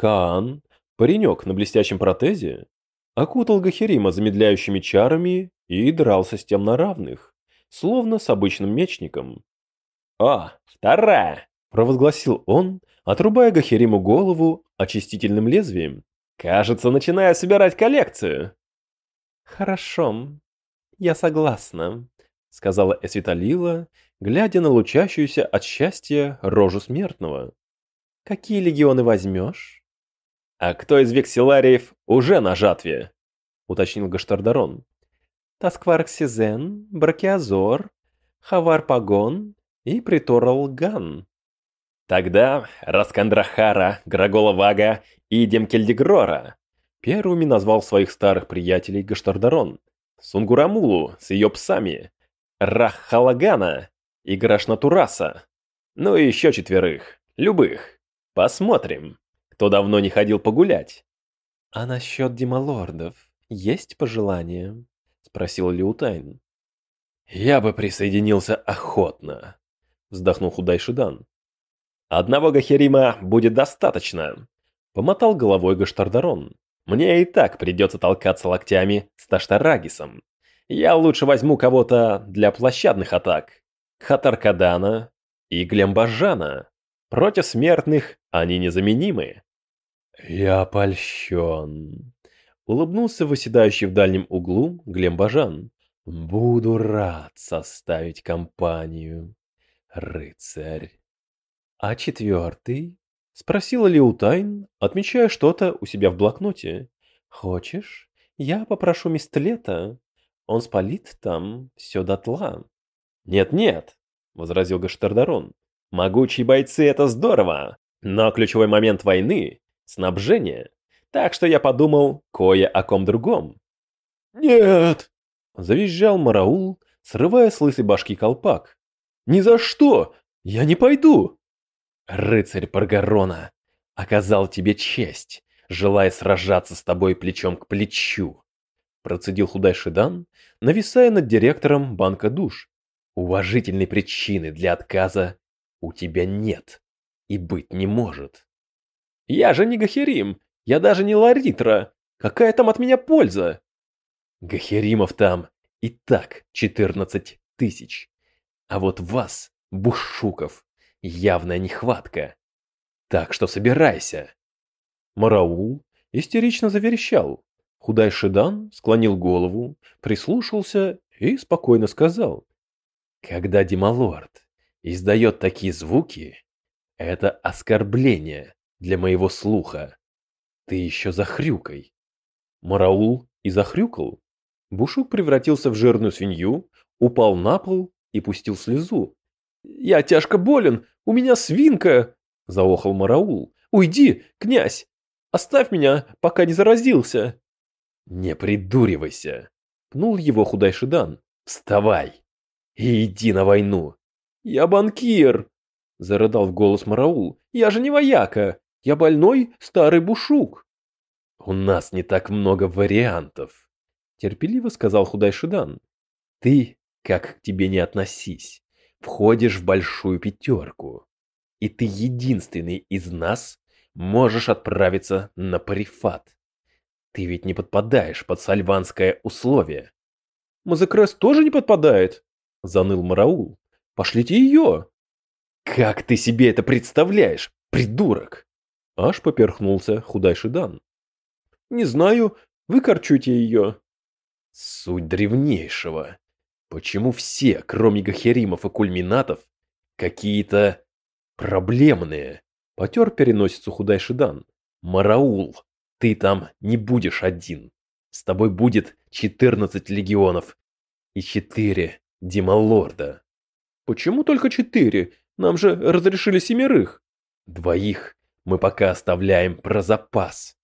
Каан, паренек на блестящем протезе, окутал Гахерима замедляющими чарами и дрался с тем на равных, словно с обычным мечником. «О, вторая!» – провозгласил он, отрубая Гахериму голову очистительным лезвием. «Кажется, начинаю собирать коллекцию!» «Хорошо, я согласна», — сказала Эсвиталила, глядя на лучащуюся от счастья рожу смертного. «Какие легионы возьмешь?» «А кто из векселариев уже на жатве?» — уточнил Гаштардарон. «Таскварк Сизен, Бракиазор, Хавар Пагон и Приторал Ган». «Тогда Раскандрахара, Грагола Вага и Демкельдегрора», Первыми назвал своих старых приятелей Гаштардарон, Сунгурамулу с ее псами, Рахалагана и Грашнатураса. Ну и еще четверых, любых. Посмотрим, кто давно не ходил погулять. «А насчет демалордов есть пожелания?» — спросил Лиутайн. «Я бы присоединился охотно», — вздохнул Худайшидан. «Одного Гахерима будет достаточно», — помотал головой Гаштардарон. Мне и так придется толкаться локтями с Таштарагисом. Я лучше возьму кого-то для площадных атак. Хатаркадана и Глембажана. Против смертных они незаменимы. Я польщен. Улыбнулся выседающий в дальнем углу Глембажан. Буду рад составить компанию, рыцарь. А четвертый? Спросила Лиутайн, отмечая что-то у себя в блокноте. «Хочешь, я попрошу Мистлета? Он спалит там все дотла». «Нет-нет», — возразил Гаштардарон. «Могучие бойцы — это здорово, но ключевой момент войны — снабжение. Так что я подумал кое о ком другом». «Нет!» — завизжал Мараул, срывая с лысой башки колпак. «Ни за что! Я не пойду!» рыцарь Паргарона, оказал тебе честь, желая сражаться с тобой плечом к плечу. Процедил худой Шидан, нависая над директором банка душ. Уважительной причины для отказа у тебя нет и быть не может. Я же не Гахерим, я даже не Ларитра. Какая там от меня польза? Гахеримов там и так 14 тысяч. А вот вас, бушуков, явная нехватка. Так что собирайся. Мараул истерично заверещал. Худай Шидан склонил голову, прислушался и спокойно сказал. Когда Демалорд издает такие звуки, это оскорбление для моего слуха. Ты еще захрюкай. Мараул и захрюкал. Бушук превратился в жирную свинью, упал на пол и пустил слезу. «Я тяжко болен, у меня свинка!» – заохал Мараул. «Уйди, князь! Оставь меня, пока не заразился!» «Не придуривайся!» – пнул его худой Шидан. «Вставай и иди на войну!» «Я банкир!» – зарыдал в голос Мараул. «Я же не вояка! Я больной старый бушук!» «У нас не так много вариантов!» – терпеливо сказал худой Шидан. «Ты, как к тебе не относись, входишь в большую пятерку, и ты единственный из нас можешь отправиться на парифат. Ты ведь не подпадаешь под сальванское условие. Мазекрес тоже не подпадает, заныл Мараул. Пошлите ее. Как ты себе это представляешь, придурок? Аж поперхнулся худой Шидан. Не знаю, вы корчуйте ее. Суть древнейшего. Почему все, кроме Гахеримов и Кульминатов, какие-то проблемные? Потер переносицу худой Шидан. Мараул, ты там не будешь один. С тобой будет 14 легионов и 4 Дималорда. Почему только 4? Нам же разрешили семерых. Двоих мы пока оставляем про запас.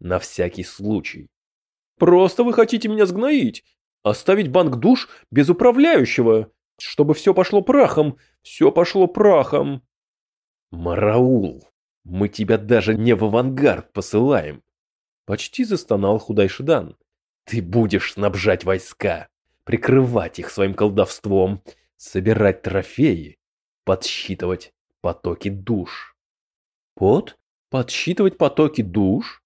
На всякий случай. Просто вы хотите меня сгноить. Оставить банк душ без управляющего, чтобы все пошло прахом, все пошло прахом. Мараул, мы тебя даже не в авангард посылаем. Почти застонал худой Шидан. Ты будешь снабжать войска, прикрывать их своим колдовством, собирать трофеи, подсчитывать потоки душ. Под? Подсчитывать потоки душ?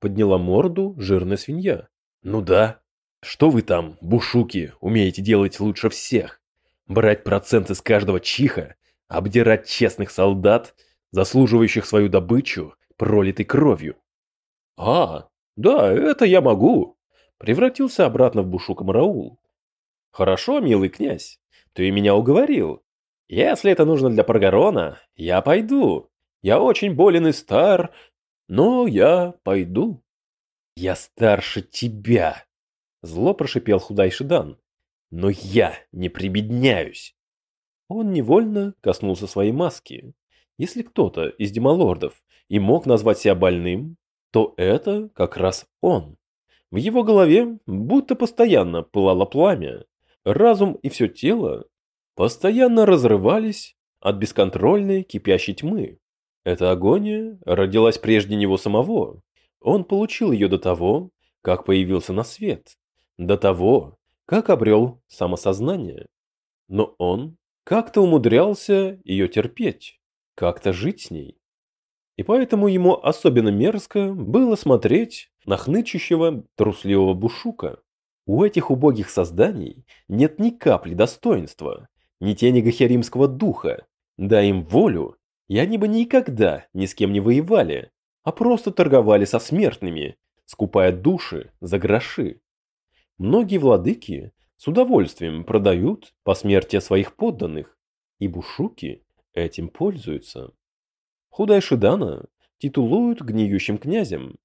Подняла морду жирная свинья. Ну да. Что вы там, бушуки, умеете делать лучше всех? Брать проценты с каждого чиха, обдирать честных солдат, заслуживающих свою добычу пролитой кровью. А, да, это я могу. Превратился обратно в бушука Мараул. Хорошо, милый князь, ты меня уговорил. Если это нужно для Паргарона, я пойду. Я очень болен и стар, но я пойду. Я старше тебя, зло прошипел худайший Дан. Но я не прибедняюсь. Он невольно коснулся своей маски. Если кто-то из демолордов и мог назвать себя больным, то это как раз он. В его голове будто постоянно пылало пламя. Разум и все тело постоянно разрывались от бесконтрольной кипящей тьмы. Эта агония родилась прежде него самого. Он получил ее до того, как появился на свет, до того, как обрел самосознание. Но он как-то умудрялся ее терпеть, как-то жить с ней. И поэтому ему особенно мерзко было смотреть на хнычущего трусливого бушука. У этих убогих созданий нет ни капли достоинства, ни тени гахеримского духа. Дай им волю, и они бы никогда ни с кем не воевали, а просто торговали со смертными, скупая души за гроши. Многие владыки с удовольствием продают посмертие своих подданных, и бушуки этим пользуются. Худай Шидана титулуют гниющим князем,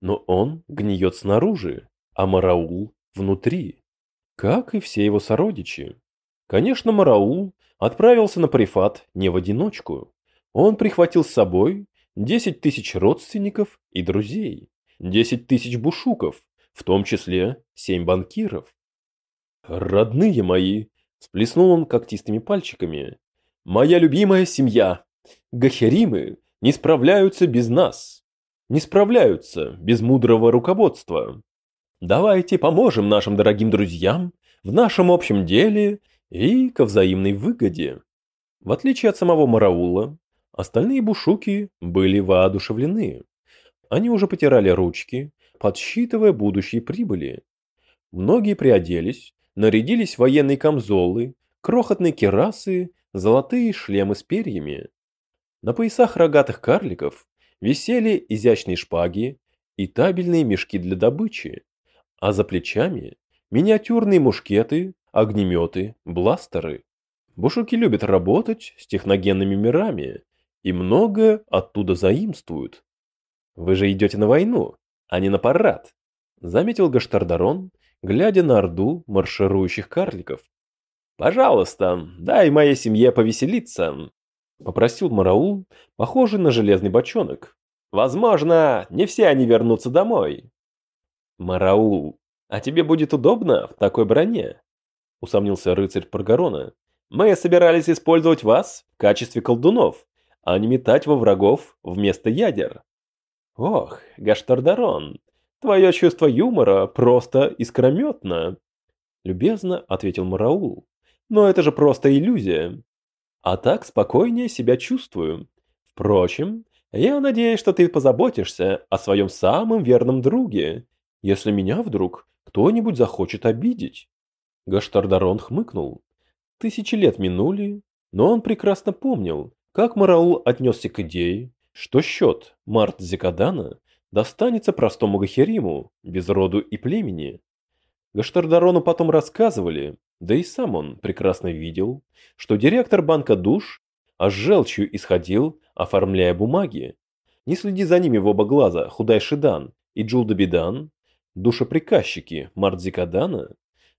но он гниет снаружи, а Мараул внутри, как и все его сородичи. Конечно, Мараул отправился на Парифат не в одиночку. Он прихватил с собой 10 тысяч родственников и друзей, 10 тысяч бушуков, в том числе 7 банкиров. «Родные мои!» – сплеснул он когтистыми пальчиками. «Моя любимая семья! Гахеримы не справляются без нас, не справляются без мудрого руководства. Давайте поможем нашим дорогим друзьям в нашем общем деле и ко взаимной выгоде». В отличие от самого Мараула, Остальные бушуки были воодушевлены. Они уже потирали ручки, подсчитывая будущие прибыли. Многие приоделись, нарядились в военные камзолы, крохотные керасы, золотые шлемы с перьями. На поясах рогатых карликов висели изящные шпаги и табельные мешки для добычи, а за плечами миниатюрные мушкеты, огнеметы, бластеры. Бушуки любят работать с техногенными мирами, и много оттуда заимствуют. Вы же идете на войну, а не на парад, заметил Гаштардарон, глядя на орду марширующих карликов. Пожалуйста, дай моей семье повеселиться, попросил Мараул, похожий на железный бочонок. Возможно, не все они вернутся домой. Мараул, а тебе будет удобно в такой броне? усомнился рыцарь Паргарона. Мы собирались использовать вас в качестве колдунов а не метать во врагов вместо ядер. Ох, Гаштардарон, твое чувство юмора просто искрометно. Любезно ответил Мараул. Но это же просто иллюзия. А так спокойнее себя чувствую. Впрочем, я надеюсь, что ты позаботишься о своем самом верном друге, если меня вдруг кто-нибудь захочет обидеть. Гаштардарон хмыкнул. Тысячи лет минули, но он прекрасно помнил, как Мараул отнесся к идее, что счет Март Зекадана достанется простому Гахериму, без роду и племени? Гаштардарону потом рассказывали, да и сам он прекрасно видел, что директор банка душ аж желчью исходил, оформляя бумаги. Не следи за ними в оба глаза Худай Шидан и Джулдабидан, душеприказчики Мардзикадана,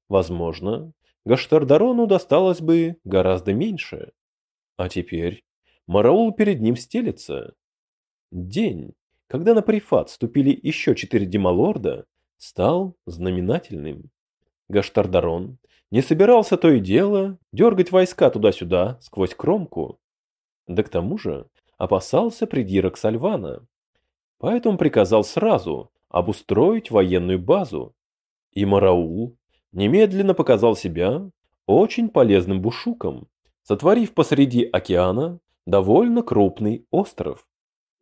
возможно, Гаштардарону досталось бы гораздо меньше. А теперь Мараул перед ним стелется. День, когда на Прифат вступили еще четыре демалорда, стал знаменательным. Гаштардарон не собирался то и дело дергать войска туда-сюда сквозь кромку. Да к тому же опасался придирок Сальвана. Поэтому приказал сразу обустроить военную базу. И Мараул немедленно показал себя очень полезным бушуком, сотворив посреди океана довольно крупный остров.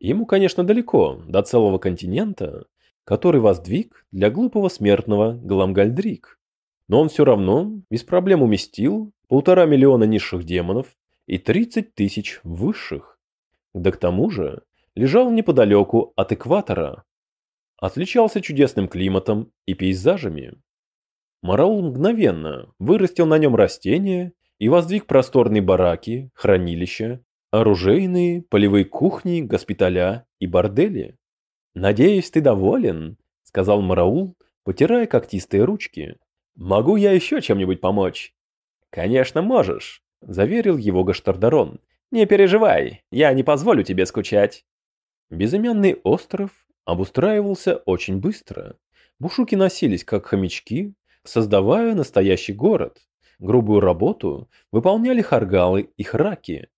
Ему, конечно, далеко, до целого континента, который воздвиг для глупого смертного Гламгальдрик. Но он все равно без проблем уместил полтора миллиона низших демонов и 30 тысяч высших. Да к тому же лежал неподалеку от экватора. Отличался чудесным климатом и пейзажами. Мараул мгновенно вырастил на нем растения и воздвиг просторные бараки, хранилища, оружейные, полевые кухни, госпиталя и бордели. «Надеюсь, ты доволен?» — сказал Мараул, потирая когтистые ручки. «Могу я еще чем-нибудь помочь?» «Конечно можешь», — заверил его Гаштардарон. «Не переживай, я не позволю тебе скучать». Безымянный остров обустраивался очень быстро. Бушуки носились как хомячки, создавая настоящий город. Грубую работу выполняли харгалы и храки.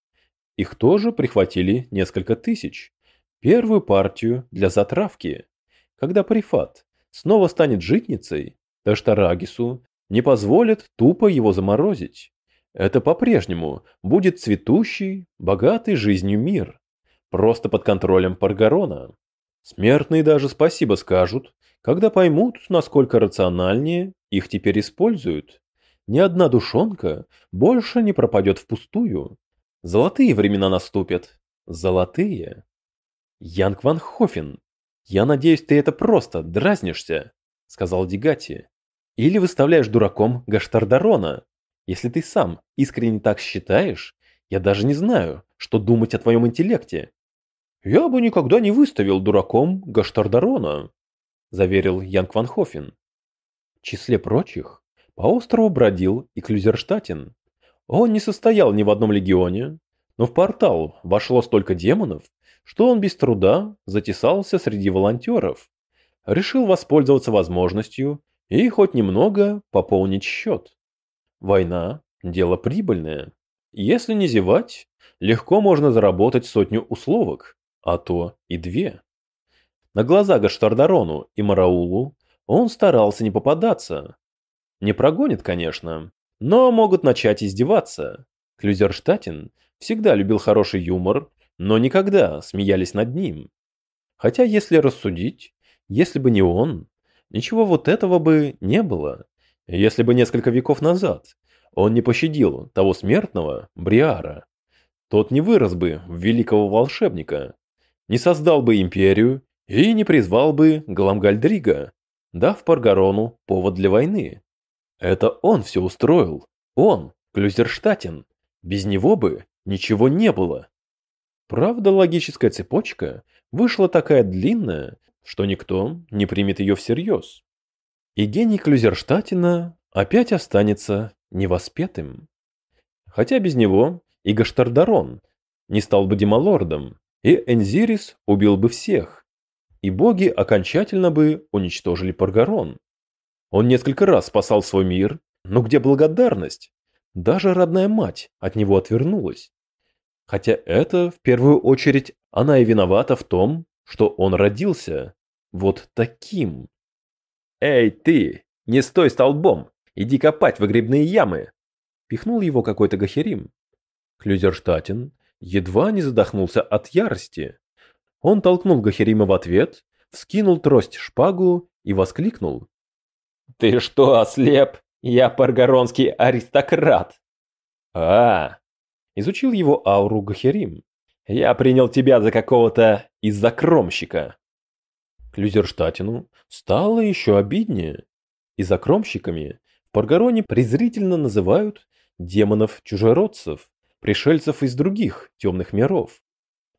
Их тоже прихватили несколько тысяч. Первую партию для затравки. Когда Парифат снова станет житницей, Таштарагису не позволят тупо его заморозить. Это по-прежнему будет цветущий, богатый жизнью мир. Просто под контролем Паргарона. Смертные даже спасибо скажут, когда поймут, насколько рациональнее их теперь используют. Ни одна душонка больше не пропадет впустую. Золотые времена наступят. Золотые. Янг Ван Хофен, я надеюсь, ты это просто дразнишься, сказал Дигати. Или выставляешь дураком Гаштардарона. Если ты сам искренне так считаешь, я даже не знаю, что думать о твоем интеллекте. Я бы никогда не выставил дураком Гаштардарона, заверил Янг Ван Хофен. В числе прочих, по острову бродил и Клюзерштатен. Он не состоял ни в одном легионе, но в портал вошло столько демонов, что он без труда затесался среди волонтеров. Решил воспользоваться возможностью и хоть немного пополнить счет. Война – дело прибыльное. Если не зевать, легко можно заработать сотню условок, а то и две. На глаза Гаштардарону и Мараулу он старался не попадаться. Не прогонит, конечно, но могут начать издеваться. Клюзерштатен всегда любил хороший юмор, но никогда смеялись над ним. Хотя, если рассудить, если бы не он, ничего вот этого бы не было. Если бы несколько веков назад он не пощадил того смертного, Бриара, тот не вырос бы в великого волшебника, не создал бы империю и не призвал бы Галамгальдрига, дав Паргарону повод для войны. Это он все устроил. Он, Клюзерштатен. Без него бы ничего не было. Правда, логическая цепочка вышла такая длинная, что никто не примет ее всерьез. И гений Клюзерштатена опять останется невоспетым. Хотя без него и Гаштардарон не стал бы демалордом, и Энзирис убил бы всех, и боги окончательно бы уничтожили Паргарон. Он несколько раз спасал свой мир, но где благодарность? Даже родная мать от него отвернулась. Хотя это, в первую очередь, она и виновата в том, что он родился вот таким. «Эй, ты! Не стой столбом! Иди копать выгребные ямы!» Пихнул его какой-то гахерим. Клюзерштатен едва не задохнулся от ярости. Он толкнул Гахерима в ответ, вскинул трость шпагу и воскликнул. Ты что, ослеп? Я паргоронский аристократ. А, изучил его ауру Гахерим. Я принял тебя за какого-то из-закромщика. Клюзерштатину стало еще обиднее. Из-закромщиками в Паргароне презрительно называют демонов-чужеродцев, пришельцев из других темных миров.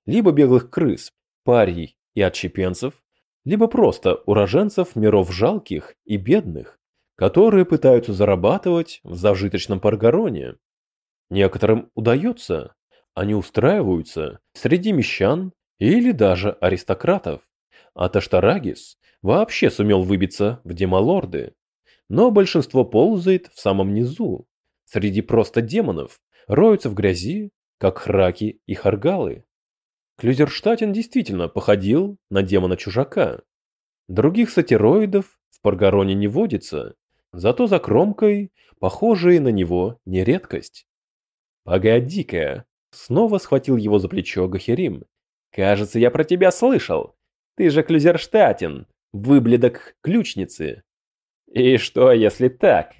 Либо беглых крыс, парий и отщепенцев, либо просто уроженцев миров жалких и бедных, которые пытаются зарабатывать в зажиточном Паргароне. Некоторым удается, они устраиваются среди мещан или даже аристократов, а Таштарагис вообще сумел выбиться в демалорды. Но большинство ползает в самом низу, среди просто демонов, роются в грязи, как храки и харгалы. Клюзерштатен действительно походил на демона-чужака. Других сатироидов в Паргароне не водится, зато за кромкой похожие на него не редкость. «Погоди-ка!» Снова схватил его за плечо Гахерим. Кажется, я про тебя слышал. Ты же Клюзерштатен, выбледок ключницы. И что, если так?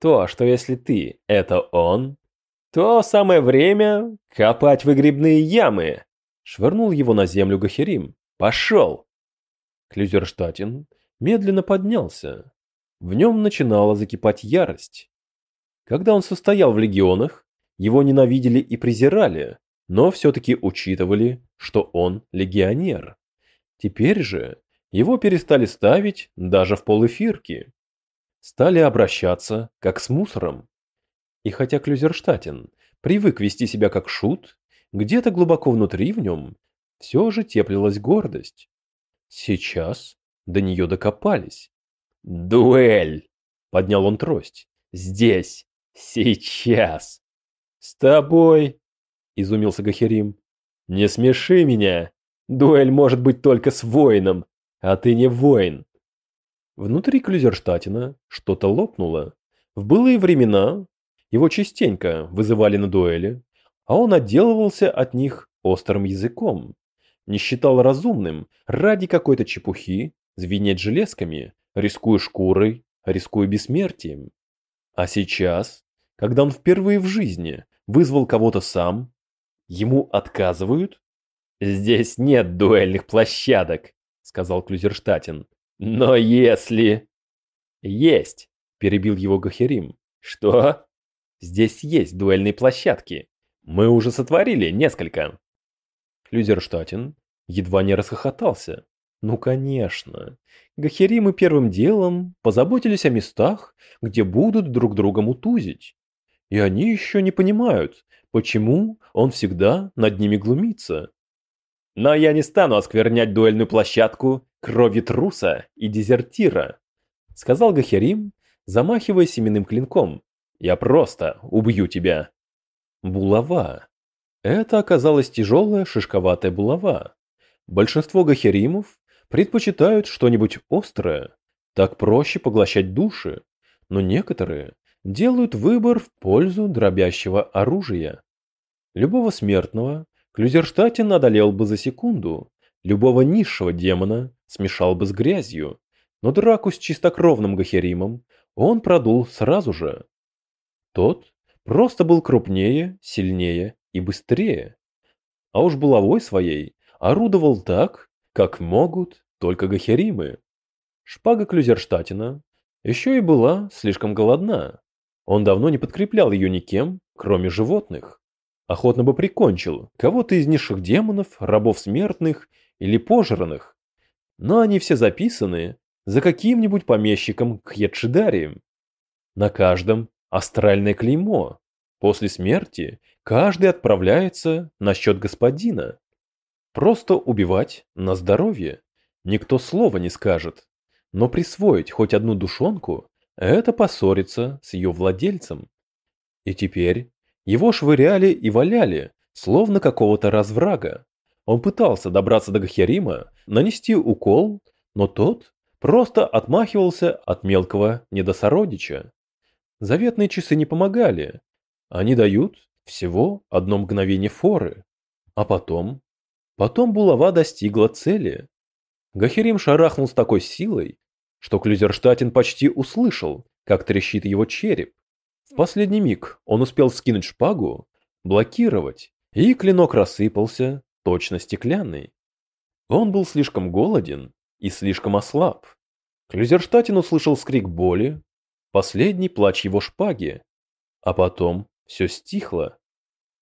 То, что если ты – это он, то самое время копать выгребные ямы. Швырнул его на землю Гахерим. Пошел! Клюзерштатен медленно поднялся. В нем начинала закипать ярость. Когда он состоял в легионах, его ненавидели и презирали, но все-таки учитывали, что он легионер. Теперь же его перестали ставить даже в полэфирки. Стали обращаться как с мусором. И хотя Клюзерштатен привык вести себя как шут, где-то глубоко внутри в нем все же теплилась гордость. Сейчас до нее докопались. «Дуэль!» — поднял он трость. «Здесь! Сейчас!» «С тобой!» — изумился Гахерим. «Не смеши меня! Дуэль может быть только с воином, а ты не воин!» Внутри Клюзерштатина что-то лопнуло. В былые времена его частенько вызывали на дуэли, а он отделывался от них острым языком. Не считал разумным ради какой-то чепухи звенеть железками, рискуя шкурой, рискуя бессмертием. А сейчас, когда он впервые в жизни вызвал кого-то сам, ему отказывают? «Здесь нет дуэльных площадок», — сказал Клюзерштатен. «Но если...» «Есть», — перебил его Гахерим. «Что?» «Здесь есть дуэльные площадки. Мы уже сотворили несколько». Клюзерштатен едва не расхохотался. Ну, конечно. Гахеримы первым делом позаботились о местах, где будут друг друга мутузить. И они еще не понимают, почему он всегда над ними глумится. Но я не стану осквернять дуэльную площадку кровью труса и дезертира, сказал Гахерим, замахивая семенным клинком. Я просто убью тебя. Булава. Это оказалась тяжелая шишковатая булава. Большинство гахеримов предпочитают что-нибудь острое, так проще поглощать души, но некоторые делают выбор в пользу дробящего оружия. Любого смертного Клюзерштатен одолел бы за секунду, любого низшего демона смешал бы с грязью, но драку с чистокровным Гахеримом он продул сразу же. Тот просто был крупнее, сильнее и быстрее. А уж булавой своей орудовал так, как могут только Гахеримы. Шпага Клюзерштатена еще и была слишком голодна. Он давно не подкреплял ее никем, кроме животных охотно бы прикончил кого-то из низших демонов, рабов смертных или пожранных. Но они все записаны за каким-нибудь помещиком Кьетшидарием. На каждом астральное клеймо. После смерти каждый отправляется на счет господина. Просто убивать на здоровье. Никто слова не скажет. Но присвоить хоть одну душонку – это поссориться с ее владельцем. И теперь его швыряли и валяли, словно какого-то разврага. Он пытался добраться до Гахерима, нанести укол, но тот просто отмахивался от мелкого недосородича. Заветные часы не помогали. Они дают всего одно мгновение форы. А потом... Потом булава достигла цели. Гахерим шарахнул с такой силой, что Клюзерштатен почти услышал, как трещит его череп. В последний миг он успел скинуть шпагу, блокировать, и клинок рассыпался, точно стеклянный. Он был слишком голоден и слишком ослаб. Клюзерштатин услышал скрик боли, последний плач его шпаги, а потом все стихло.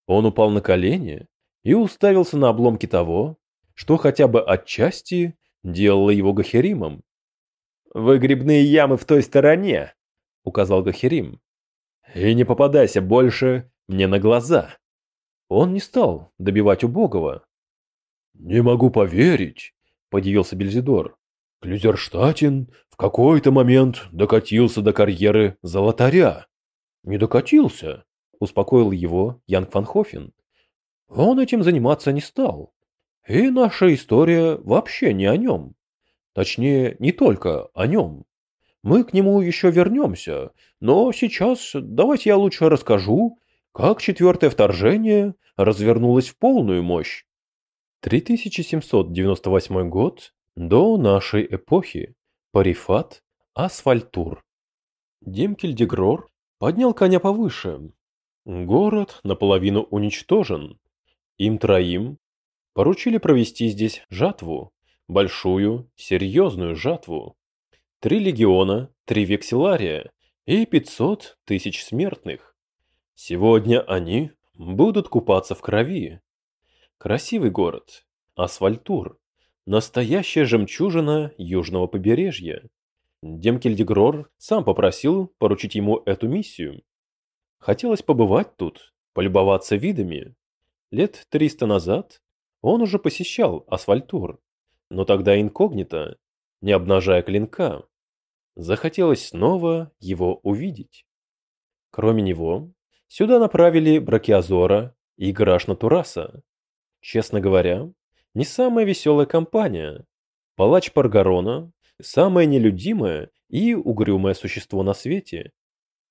Он упал на колени и уставился на обломки того, что хотя бы отчасти делало его Гахеримом. «Выгребные ямы в той стороне», — указал Гахерим. И не попадайся больше мне на глаза. Он не стал добивать убогого. Не могу поверить, подивился Бельзидор. Клюзерштатен в какой-то момент докатился до карьеры золотаря. Не докатился, успокоил его Ян Фанхофен. Он этим заниматься не стал. И наша история вообще не о нем. Точнее, не только о нем. Мы к нему еще вернемся, но сейчас давайте я лучше расскажу, как четвертое вторжение развернулось в полную мощь. 3798 год до нашей эпохи. Парифат, Асфальтур. Демкельдегрор поднял коня повыше. Город наполовину уничтожен. Им троим поручили провести здесь жатву, большую, серьезную жатву. Три легиона, три векселария и 500 тысяч смертных. Сегодня они будут купаться в крови. Красивый город, Асфальтур, настоящая жемчужина южного побережья. Демкельдегрор сам попросил поручить ему эту миссию. Хотелось побывать тут, полюбоваться видами. Лет триста назад он уже посещал Асфальтур, но тогда инкогнито, не обнажая клинка. Захотелось снова его увидеть. Кроме него, сюда направили Бракиазора и Грашна Тураса. Честно говоря, не самая веселая компания. Палач Паргарона – самое нелюдимое и угрюмое существо на свете.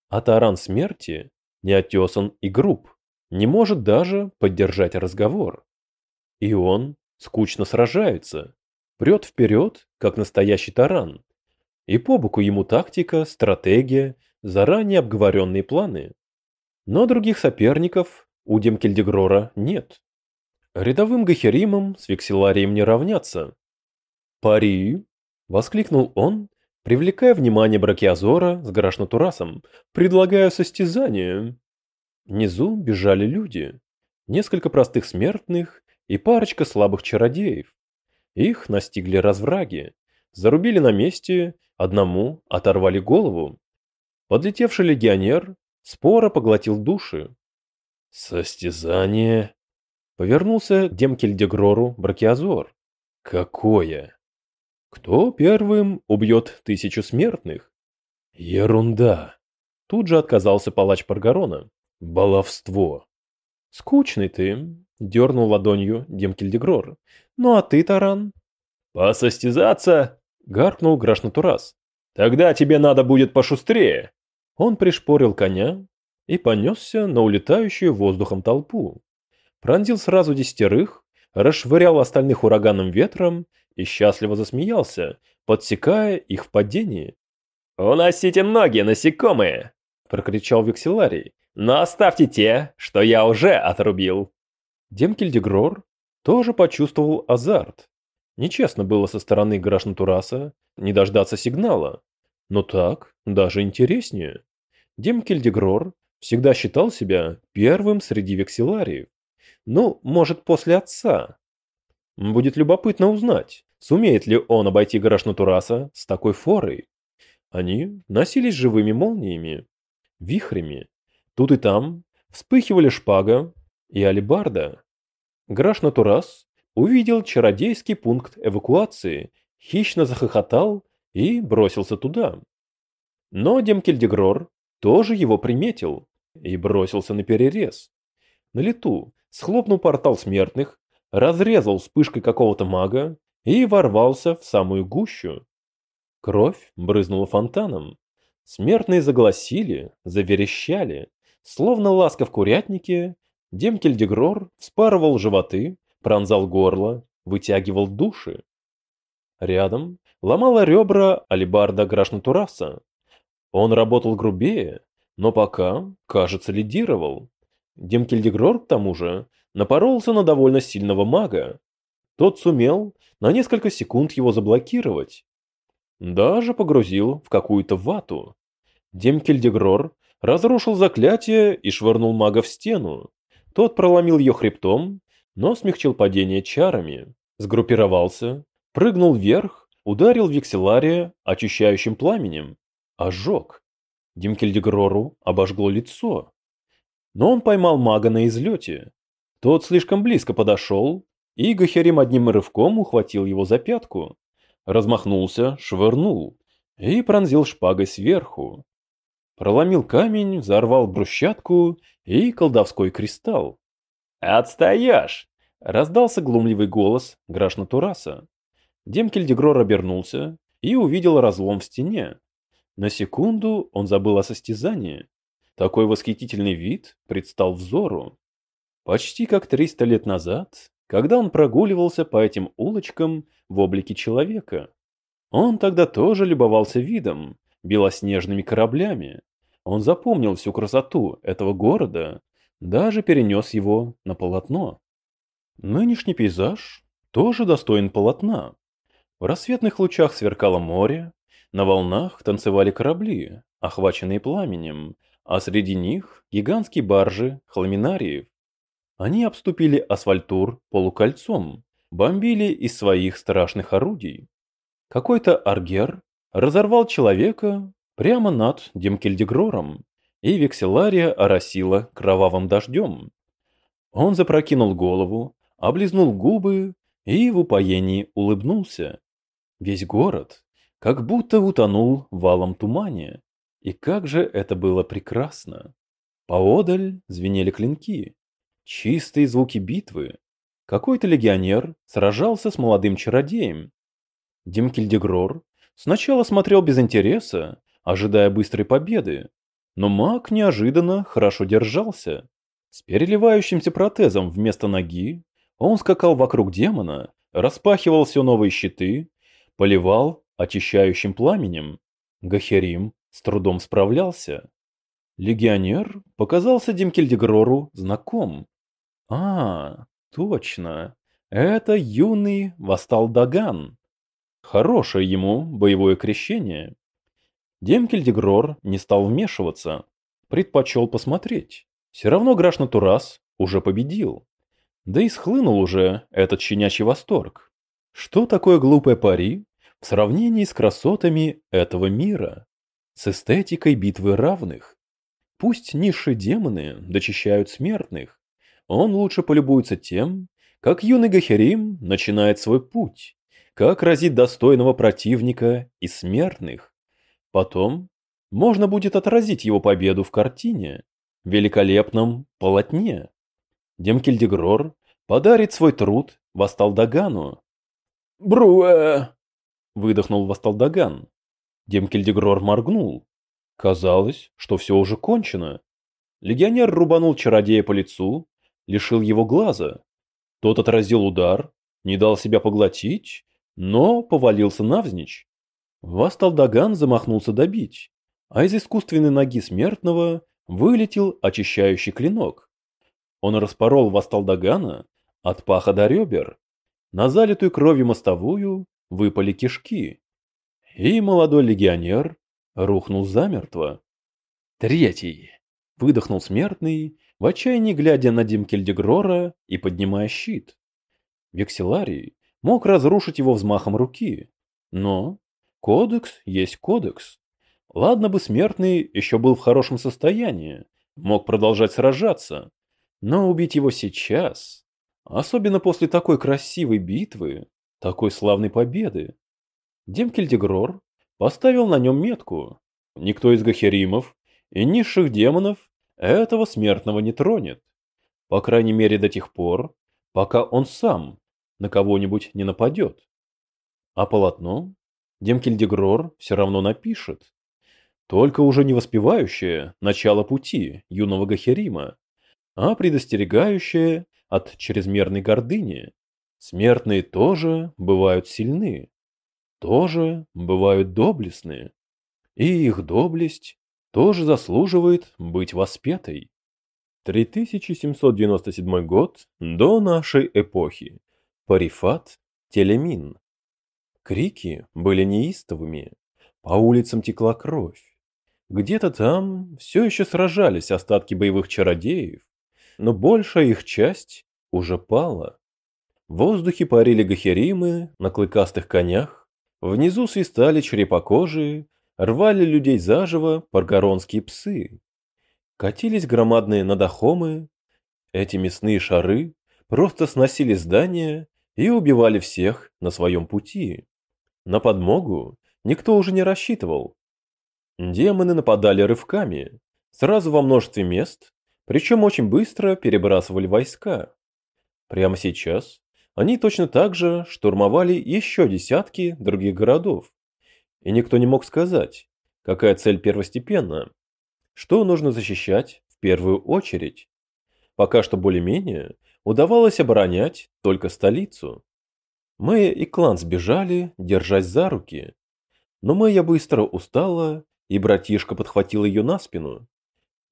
А Таран Смерти неотесан и груб, не может даже поддержать разговор. И он скучно сражается, прет вперед, как настоящий таран. И по боку ему тактика, стратегия, заранее обговоренные планы. Но других соперников у Демкельдегрора нет. Рядовым гахеримам с векселарием не равняться. «Пари!» — воскликнул он, привлекая внимание Бракиазора с Грашнатурасом, предлагая состязание. Внизу бежали люди, несколько простых смертных и парочка слабых чародеев. Их настигли развраги, зарубили на месте, одному оторвали голову. Подлетевший легионер споро поглотил души. «Состязание!» Повернулся к Демкельдегрору Бракиазор. «Какое?» «Кто первым убьет тысячу смертных?» «Ерунда!» Тут же отказался палач Паргарона. «Баловство!» «Скучный ты!» — дернул ладонью Демкельдегрор. «Ну а ты, Таран?» «Посостязаться?» — гаркнул Грашнатурас. «Тогда тебе надо будет пошустрее!» Он пришпорил коня и понесся на улетающую воздухом толпу пронзил сразу десятерых, расшвырял остальных ураганным ветром и счастливо засмеялся, подсекая их в падении. «Уносите ноги, насекомые!» – прокричал Векселарий. «Но оставьте те, что я уже отрубил!» Демкельдегрор тоже почувствовал азарт. Нечестно было со стороны Грашнатураса не дождаться сигнала. Но так даже интереснее. Демкельдегрор всегда считал себя первым среди векселариев. Ну, может, после отца. Будет любопытно узнать, сумеет ли он обойти гараж Натураса с такой форой. Они носились живыми молниями, вихрями. Тут и там вспыхивали шпага и алебарда. Гараж Натурас увидел чародейский пункт эвакуации, хищно захохотал и бросился туда. Но Демкельдегрор тоже его приметил и бросился на перерез. На лету схлопнул портал смертных, разрезал вспышкой какого-то мага и ворвался в самую гущу. Кровь брызнула фонтаном. Смертные загласили, заверещали. Словно ласка в курятнике, Демкельдегрор вспарывал животы, пронзал горло, вытягивал души. Рядом ломала ребра алибарда Грашнатураса. Он работал грубее, но пока, кажется, лидировал. Демкельдегрор, к тому же, напоролся на довольно сильного мага. Тот сумел на несколько секунд его заблокировать. Даже погрузил в какую-то вату. Демкельдегрор разрушил заклятие и швырнул мага в стену. Тот проломил ее хребтом, но смягчил падение чарами. Сгруппировался, прыгнул вверх, ударил Викселария очищающим пламенем. Ожег. Демкельдегрору обожгло лицо. Но он поймал мага на излете. Тот слишком близко подошел, и Гахерим одним рывком ухватил его за пятку. Размахнулся, швырнул и пронзил шпагой сверху. Проломил камень, взорвал брусчатку и колдовской кристалл. «Отстаешь!» — раздался глумливый голос Грашна Тураса. Демкельдегрор обернулся и увидел разлом в стене. На секунду он забыл о состязании. Такой восхитительный вид предстал взору. Почти как 300 лет назад когда он прогуливался по этим улочкам в облике человека. Он тогда тоже любовался видом, белоснежными кораблями. Он запомнил всю красоту этого города, даже перенес его на полотно. Нынешний пейзаж тоже достоин полотна. В рассветных лучах сверкало море, на волнах танцевали корабли, охваченные пламенем, а среди них гигантские баржи хламинариев. Они обступили асфальтур полукольцом, бомбили из своих страшных орудий. Какой-то аргер разорвал человека прямо над Демкельдегрором, и векселария оросила кровавым дождем. Он запрокинул голову, облизнул губы и в упоении улыбнулся. Весь город как будто утонул валом тумане. И как же это было прекрасно! Поодаль звенели клинки, чистые звуки битвы. Какой-то легионер сражался с молодым чародеем. Димкельдегрор сначала смотрел без интереса, ожидая быстрой победы, но маг неожиданно хорошо держался. С переливающимся протезом вместо ноги он скакал вокруг демона, распахивал все новые щиты, поливал очищающим пламенем. Гахерим с трудом справлялся. Легионер показался Димкельдегрору знаком. А, точно, это юный Васталдаган. Хорошее ему боевое крещение. Демкельдегрор не стал вмешиваться, предпочел посмотреть. Все равно Граш Натурас уже победил. Да и схлынул уже этот щенячий восторг. Что такое глупое пари в сравнении с красотами этого мира? С эстетикой битвы равных? Пусть низшие демоны дочищают смертных, он лучше полюбуется тем, как юный Гахерим начинает свой путь, как разит достойного противника и смертных. Потом можно будет отразить его победу в картине, великолепном полотне. Демкельдегрор подарит свой труд Васталдагану. «Бруэ!» – выдохнул Васталдаган. Демкельдегрор моргнул. Казалось, что все уже кончено. Легионер рубанул чародея по лицу, лишил его глаза. Тот отразил удар, не дал себя поглотить, но повалился навзничь. Васталдаган замахнулся добить, а из искусственной ноги смертного вылетел очищающий клинок. Он распорол Васталдагана от паха до ребер. На залитую кровью мостовую выпали кишки. И молодой легионер рухнул замертво. Третий. Выдохнул смертный, в отчаянии глядя на Димкельдегрора и поднимая щит. Векселарий мог разрушить его взмахом руки, но кодекс есть кодекс. Ладно бы смертный еще был в хорошем состоянии, мог продолжать сражаться, но убить его сейчас, особенно после такой красивой битвы, такой славной победы, Демкельдегрор поставил на нем метку. Никто из гахеримов и низших демонов этого смертного не тронет. По крайней мере до тех пор, пока он сам на кого-нибудь не нападет. А полотно Демкельдегрор все равно напишет. Только уже не воспевающее начало пути юного Гахерима, а предостерегающее от чрезмерной гордыни. Смертные тоже бывают сильны, тоже бывают доблестны, и их доблесть тоже заслуживает быть воспетой. 3797 год до нашей эпохи. Парифат, Телемин. Крики были неистовыми, по улицам текла кровь. Где-то там все еще сражались остатки боевых чародеев, но большая их часть уже пала. В воздухе парили гахеримы на клыкастых конях, внизу свистали черепокожие, рвали людей заживо паргоронские псы. Катились громадные надохомы, эти мясные шары просто сносили здания и убивали всех на своем пути. На подмогу никто уже не рассчитывал. Демоны нападали рывками, сразу во множестве мест, причем очень быстро перебрасывали войска. Прямо сейчас они точно так же штурмовали еще десятки других городов. И никто не мог сказать, какая цель первостепенна, что нужно защищать в первую очередь. Пока что более-менее удавалось оборонять только столицу. Мэя и клан сбежали, держась за руки. Но Мэя быстро устала, и братишка подхватил ее на спину.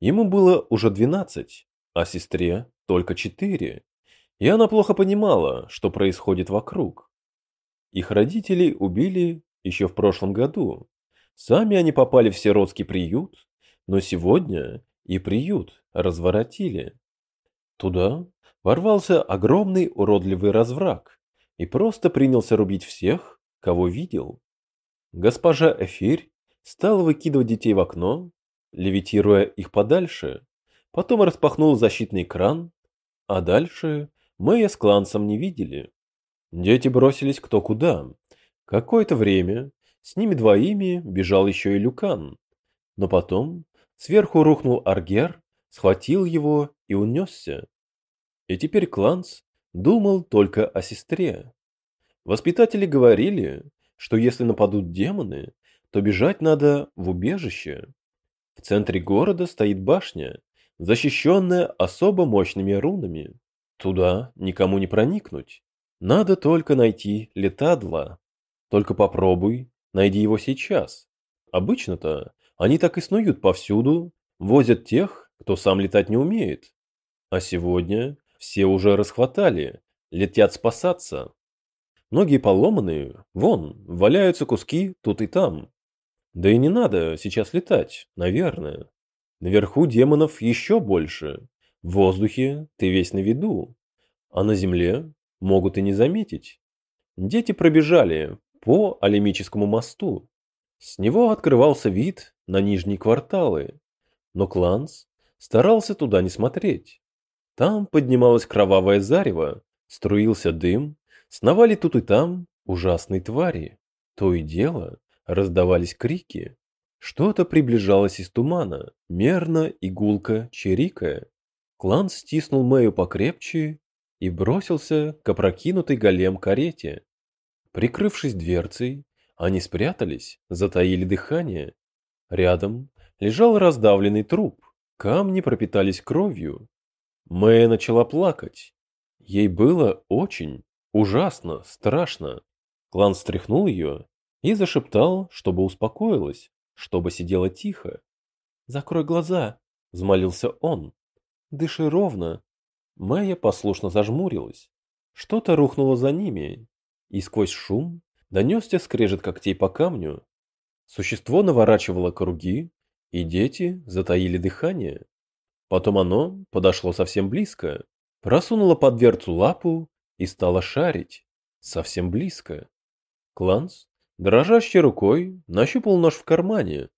Ему было уже двенадцать, а сестре только четыре, и она плохо понимала, что происходит вокруг. Их родителей убили еще в прошлом году. Сами они попали в сиротский приют, но сегодня и приют разворотили. Туда ворвался огромный уродливый развраг и просто принялся рубить всех, кого видел. Госпожа Эфирь стала выкидывать детей в окно, левитируя их подальше, потом распахнул защитный кран, а дальше Мэя с Клансом не видели. Дети бросились кто куда. Какое-то время с ними двоими бежал еще и Люкан, но потом сверху рухнул Аргер, схватил его и унесся. И теперь Кланс думал только о сестре. Воспитатели говорили, что если нападут демоны, то бежать надо в убежище. В центре города стоит башня, защищенная особо мощными рунами. Туда никому не проникнуть. Надо только найти Летадла. Только попробуй, найди его сейчас. Обычно-то они так и снуют повсюду, возят тех, кто сам летать не умеет. А сегодня все уже расхватали, летят спасаться. Многие поломанные, вон, валяются куски тут и там. Да и не надо сейчас летать, наверное. Наверху демонов еще больше. В воздухе ты весь на виду. А на земле могут и не заметить. Дети пробежали по Алемическому мосту. С него открывался вид на нижние кварталы. Но Кланс старался туда не смотреть. Там поднималось кровавое зарево, струился дым, сновали тут и там ужасные твари. То и дело раздавались крики. Что-то приближалось из тумана, мерно и гулко чирикая. Клан стиснул Мэю покрепче и бросился к опрокинутой голем карете. Прикрывшись дверцей, они спрятались, затаили дыхание. Рядом лежал раздавленный труп, камни пропитались кровью, Мэя начала плакать. Ей было очень, ужасно, страшно. Клан стряхнул ее и зашептал, чтобы успокоилась, чтобы сидела тихо. «Закрой глаза», — взмолился он. «Дыши ровно». Мэя послушно зажмурилась. Что-то рухнуло за ними, и сквозь шум донесся скрежет когтей по камню. Существо наворачивало круги, и дети затаили дыхание. Потом оно подошло совсем близко, просунуло под дверцу лапу и стало шарить. Совсем близко. Кланс, дрожащей рукой, нащупал нож в кармане,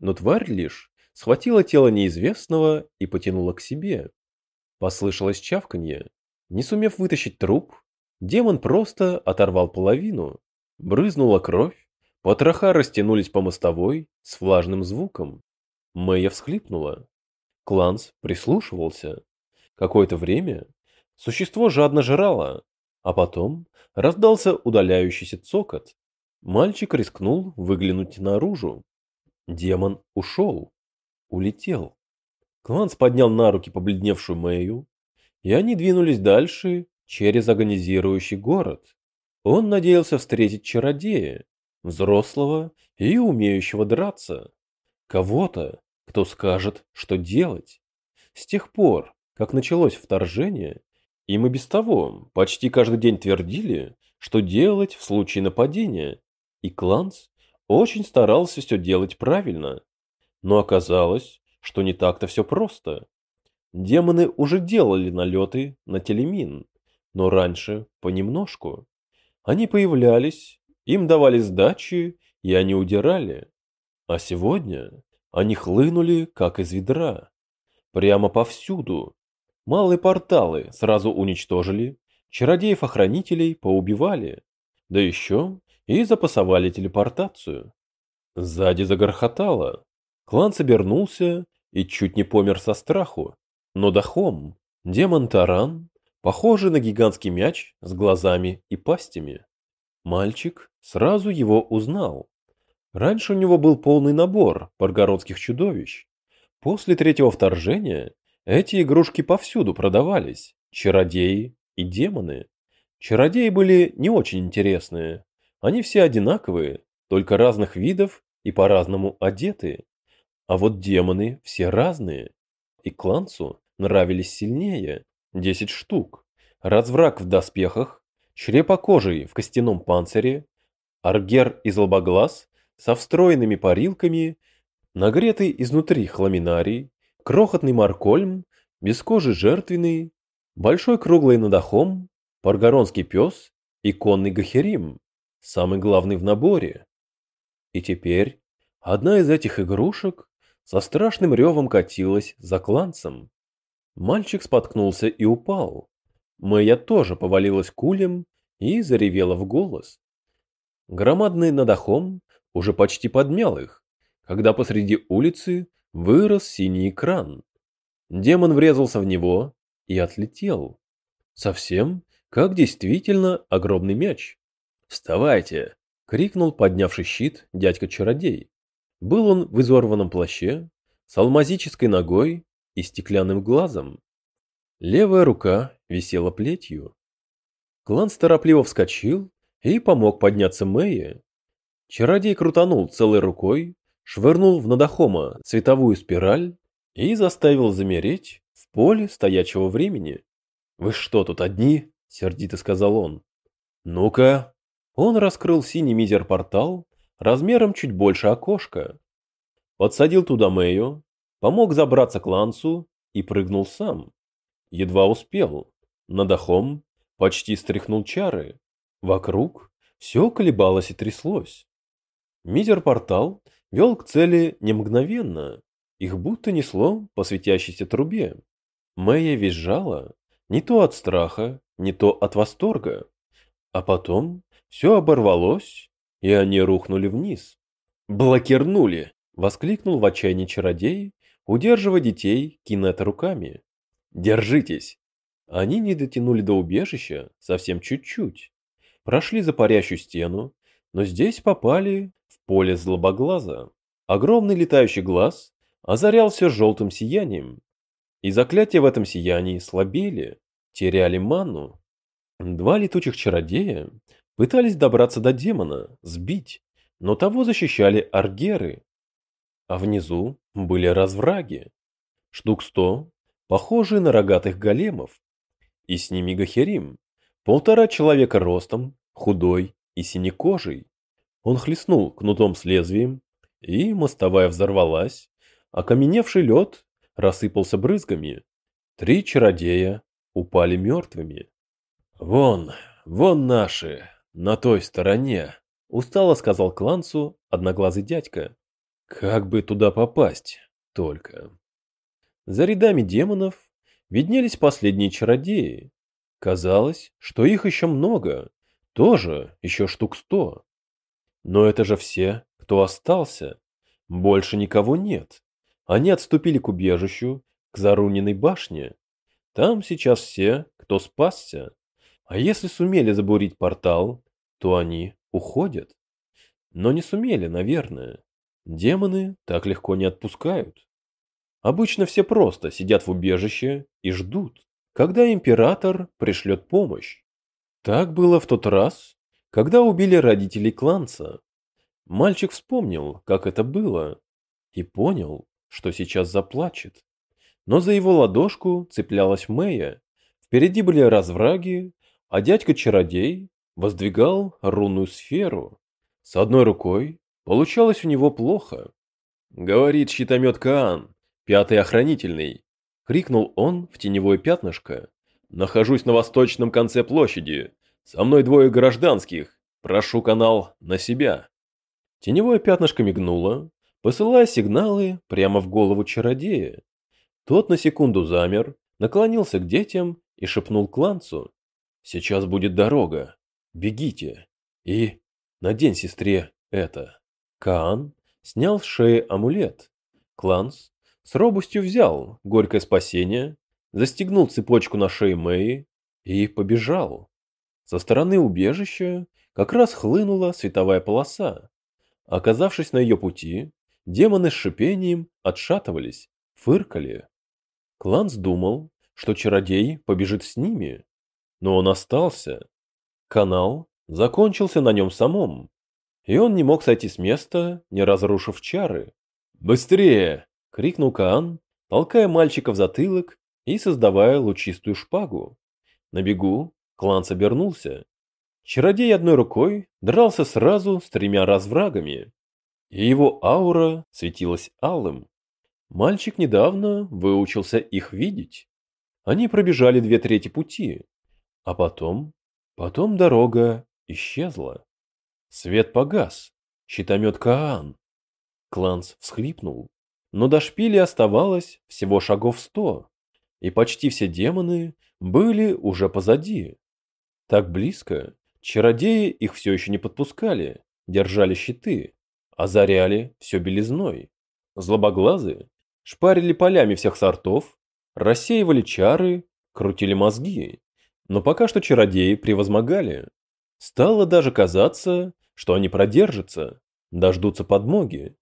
но тварь лишь схватила тело неизвестного и потянула к себе. Послышалось чавканье. Не сумев вытащить труп, демон просто оторвал половину. Брызнула кровь, потроха растянулись по мостовой с влажным звуком. Мэя всхлипнула. Кланс прислушивался. Какое-то время существо жадно жрало, а потом раздался удаляющийся цокот. Мальчик рискнул выглянуть наружу. Демон ушел. Улетел. Кланс поднял на руки побледневшую Мэю, и они двинулись дальше через агонизирующий город. Он надеялся встретить чародея, взрослого и умеющего драться. Кого-то, кто скажет, что делать. С тех пор, как началось вторжение, им и без того почти каждый день твердили, что делать в случае нападения, и Кланс очень старался все делать правильно. Но оказалось, что не так-то все просто. Демоны уже делали налеты на телемин, но раньше понемножку. Они появлялись, им давали сдачи, и они удирали. А сегодня они хлынули, как из ведра. Прямо повсюду. Малые порталы сразу уничтожили, чародеев-охранителей поубивали. Да еще и запасовали телепортацию. Сзади загорхотало. Клан собернулся и чуть не помер со страху. Но Дахом, демон-таран, похожий на гигантский мяч с глазами и пастями. Мальчик сразу его узнал. Раньше у него был полный набор паргородских чудовищ. После третьего вторжения эти игрушки повсюду продавались, чародеи и демоны. Чародеи были не очень интересные. Они все одинаковые, только разных видов и по-разному одеты. А вот демоны все разные. И Клансу нравились сильнее. Десять штук. Развраг в доспехах, чрепокожий в костяном панцире, аргер из лобоглаз со встроенными парилками, нагретый изнутри хламинарий, крохотный маркольм, без кожи жертвенный, большой круглый надохом, паргоронский пес и конный гахерим, самый главный в наборе. И теперь одна из этих игрушек со страшным ревом катилась за кланцем. Мальчик споткнулся и упал. Мэя тоже повалилась кулем и заревела в голос. Громадный надохом уже почти подмял их, когда посреди улицы вырос синий экран. Демон врезался в него и отлетел. Совсем как действительно огромный мяч. «Вставайте!» — крикнул поднявший щит дядька-чародей. Был он в изорванном плаще, с алмазической ногой и стеклянным глазом. Левая рука висела плетью. Кланс торопливо вскочил и помог подняться Мэе. Чародей крутанул целой рукой, швырнул в Надахома световую спираль и заставил замереть в поле стоячего времени. «Вы что, тут одни?» — сердито сказал он. «Ну-ка!» Он раскрыл синий мизер-портал размером чуть больше окошка. Подсадил туда Мэю, помог забраться к Лансу и прыгнул сам. Едва успел. Над охом почти стряхнул чары. Вокруг все колебалось и тряслось. Мизер-портал вел к цели не мгновенно. Их будто несло по светящейся трубе. Мэя визжала, не то от страха, не то от восторга. А потом все оборвалось, и они рухнули вниз. «Блокернули!» — воскликнул в отчаянии чародей, удерживая детей кинета руками. «Держитесь!» Они не дотянули до убежища совсем чуть-чуть. Прошли за парящую стену, но здесь попали в поле злобоглаза. Огромный летающий глаз озарял все желтым сиянием. И заклятия в этом сиянии слабели, теряли ману. Два летучих чародея пытались добраться до демона, сбить, но того защищали аргеры. А внизу были развраги. Штук сто, похожие на рогатых големов. И с ними Гахерим, полтора человека ростом, худой и синекожий. Он хлестнул кнутом с лезвием, и мостовая взорвалась, окаменевший лед рассыпался брызгами. Три чародея упали мертвыми. «Вон, вон наши, на той стороне», — устало сказал Клансу одноглазый дядька. «Как бы туда попасть только?» За рядами демонов виднелись последние чародеи. Казалось, что их еще много, тоже еще штук сто. Но это же все, кто остался. Больше никого нет. Они отступили к убежищу, к Заруниной башне. Там сейчас все, кто спасся. А если сумели забурить портал, то они уходят. Но не сумели, наверное. Демоны так легко не отпускают. Обычно все просто сидят в убежище и ждут, когда император пришлет помощь. Так было в тот раз, когда убили родителей Кланца. Мальчик вспомнил, как это было, и понял, что сейчас заплачет. Но за его ладошку цеплялась Мэя. Впереди были развраги, а дядька-чародей воздвигал рунную сферу. С одной рукой получалось у него плохо. «Говорит щитомет Каан, «Пятый охранительный!» — крикнул он в теневое пятнышко. «Нахожусь на восточном конце площади. Со мной двое гражданских. Прошу канал на себя». Теневое пятнышко мигнуло, посылая сигналы прямо в голову чародея. Тот на секунду замер, наклонился к детям и шепнул кланцу. «Сейчас будет дорога. Бегите. И надень сестре это». Каан снял с шеи амулет. Кланс с робостью взял горькое спасение, застегнул цепочку на шее Мэи и побежал. Со стороны убежища как раз хлынула световая полоса. Оказавшись на ее пути, демоны с шипением отшатывались, фыркали. Кланс думал, что чародей побежит с ними. Но он остался. Канал закончился на нем самом, и он не мог сойти с места, не разрушив чары. «Быстрее!» — крикнул Каан, толкая мальчика в затылок и создавая лучистую шпагу. На бегу клан обернулся. Чародей одной рукой дрался сразу с тремя разврагами, и его аура светилась алым. Мальчик недавно выучился их видеть. Они пробежали две трети пути, а потом, потом дорога исчезла. Свет погас, щитомет Каан. Кланс всхлипнул, но до шпили оставалось всего шагов сто, и почти все демоны были уже позади. Так близко, чародеи их все еще не подпускали, держали щиты, озаряли все белизной. Злобоглазы шпарили полями всех сортов, рассеивали чары, крутили мозги. Но пока что чародеи превозмогали. Стало даже казаться, что они продержатся, дождутся подмоги.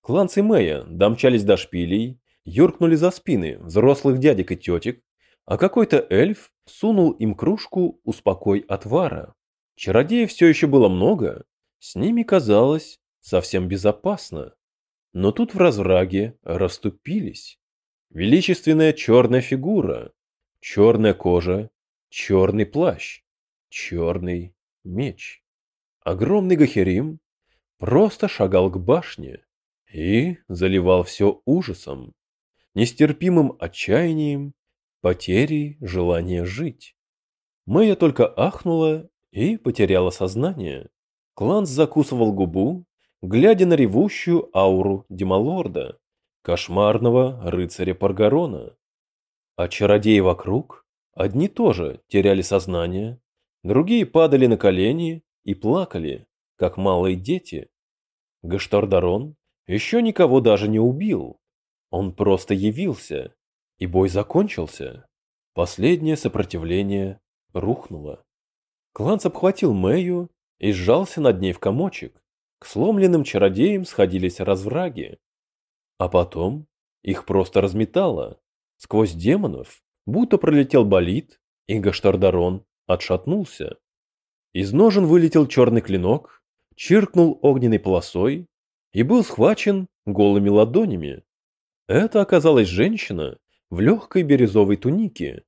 Клан Цимея домчались до шпилей, юркнули за спины взрослых дядек и тетек, а какой-то эльф сунул им кружку «Успокой отвара». Чародеев все еще было много, с ними казалось совсем безопасно. Но тут в развраге расступились. Величественная черная фигура, черная кожа, черный плащ, черный меч. Огромный Гахерим просто шагал к башне и заливал все ужасом, нестерпимым отчаянием, потерей желания жить. Мэя только ахнула и потеряла сознание. Кланс закусывал губу глядя на ревущую ауру Демалорда, кошмарного рыцаря Паргарона. А чародеи вокруг, одни тоже теряли сознание, другие падали на колени и плакали, как малые дети. Гаштардарон еще никого даже не убил. Он просто явился, и бой закончился. Последнее сопротивление рухнуло. Кланц обхватил Мэю и сжался над ней в комочек. К сломленным чародеям сходились развраги. А потом их просто разметало. Сквозь демонов будто пролетел болид, и Гаштардарон отшатнулся. Из ножен вылетел черный клинок, чиркнул огненной полосой и был схвачен голыми ладонями. Это оказалась женщина в легкой бирюзовой тунике,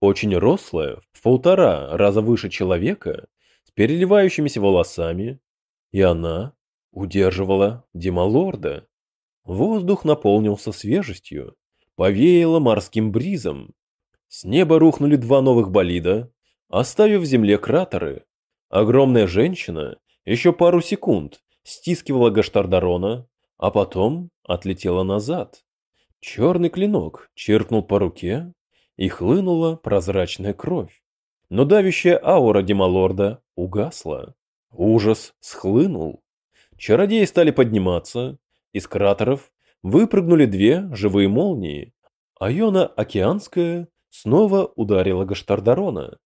очень рослая, в полтора раза выше человека, с переливающимися волосами и она удерживала Демалорда. Воздух наполнился свежестью, повеяло морским бризом. С неба рухнули два новых болида, оставив в земле кратеры. Огромная женщина еще пару секунд стискивала Гаштардарона, а потом отлетела назад. Черный клинок чиркнул по руке, и хлынула прозрачная кровь. Но давящая аура Демалорда угасла. Ужас схлынул. Чародеи стали подниматься. Из кратеров выпрыгнули две живые молнии. А Йона Океанская снова ударила Гаштардарона.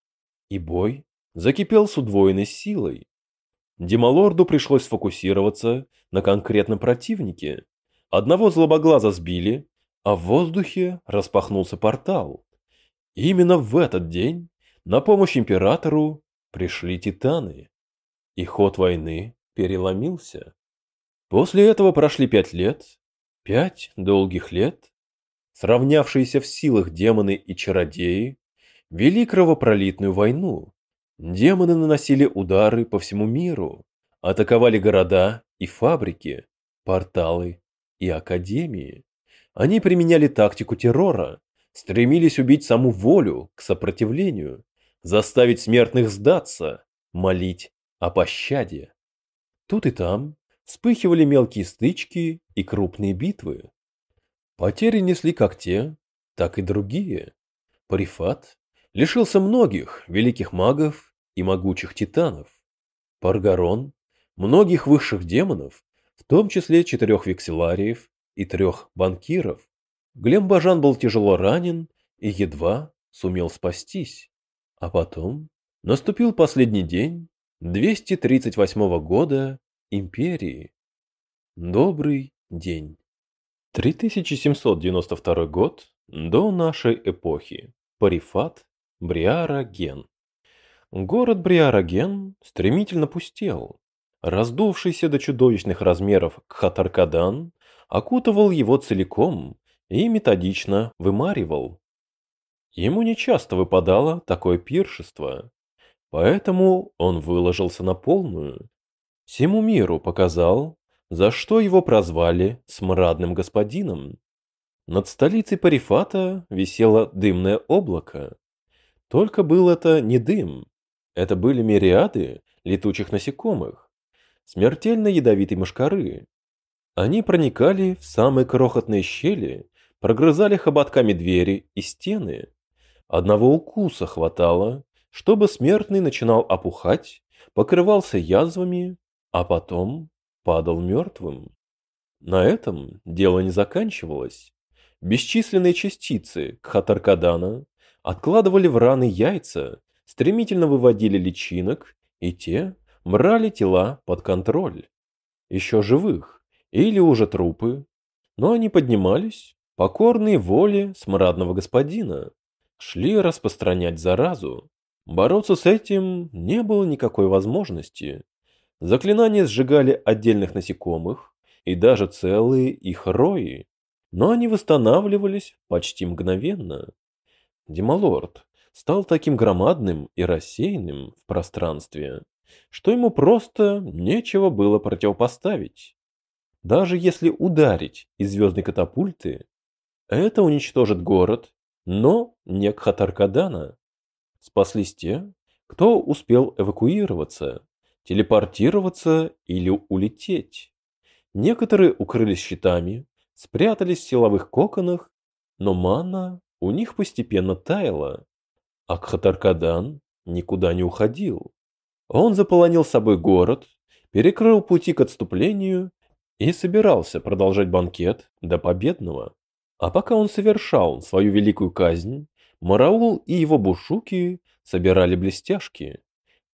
И бой закипел с удвоенной силой. Демалорду пришлось сфокусироваться на конкретном противнике. Одного злобоглаза сбили, а в воздухе распахнулся портал. именно в этот день на помощь императору пришли титаны и ход войны переломился. После этого прошли пять лет, пять долгих лет, сравнявшиеся в силах демоны и чародеи вели кровопролитную войну. Демоны наносили удары по всему миру, атаковали города и фабрики, порталы и академии. Они применяли тактику террора, стремились убить саму волю к сопротивлению, заставить смертных сдаться, молить о пощаде. Тут и там вспыхивали мелкие стычки и крупные битвы. Потери несли как те, так и другие. Парифат лишился многих великих магов и могучих титанов. Паргарон – многих высших демонов, в том числе четырех векселариев и трех банкиров. Глембажан был тяжело ранен и едва сумел спастись. А потом наступил последний день 238 года империи. Добрый день. 3792 год до нашей эпохи. Парифат, Бриараген. Город Бриараген стремительно пустел. Раздувшийся до чудовищных размеров Кхатаркадан окутывал его целиком и методично вымаривал. Ему нечасто выпадало такое пиршество, поэтому он выложился на полную. Всему миру показал, за что его прозвали «смрадным господином». Над столицей Парифата висело дымное облако. Только был это не дым, это были мириады летучих насекомых, смертельно ядовитой мошкары. Они проникали в самые крохотные щели, прогрызали хоботками двери и стены. Одного укуса хватало, чтобы смертный начинал опухать, покрывался язвами, а потом падал мертвым. На этом дело не заканчивалось. Бесчисленные частицы Кхатаркадана откладывали в раны яйца, стремительно выводили личинок, и те брали тела под контроль. Еще живых, или уже трупы, но они поднимались, покорные воле смрадного господина, шли распространять заразу. Бороться с этим не было никакой возможности. Заклинания сжигали отдельных насекомых и даже целые их рои, но они восстанавливались почти мгновенно. Демалорд стал таким громадным и рассеянным в пространстве, что ему просто нечего было противопоставить. Даже если ударить из звездной катапульты, это уничтожит город, но не Кхатаркадана. Спаслись те, кто успел эвакуироваться, телепортироваться или улететь. Некоторые укрылись щитами, спрятались в силовых коконах, но мана у них постепенно таяла, а Кхатаркадан никуда не уходил. Он заполонил собой город, перекрыл пути к отступлению и собирался продолжать банкет до победного. А пока он совершал свою великую казнь, Мараул и его бушуки собирали блестяшки.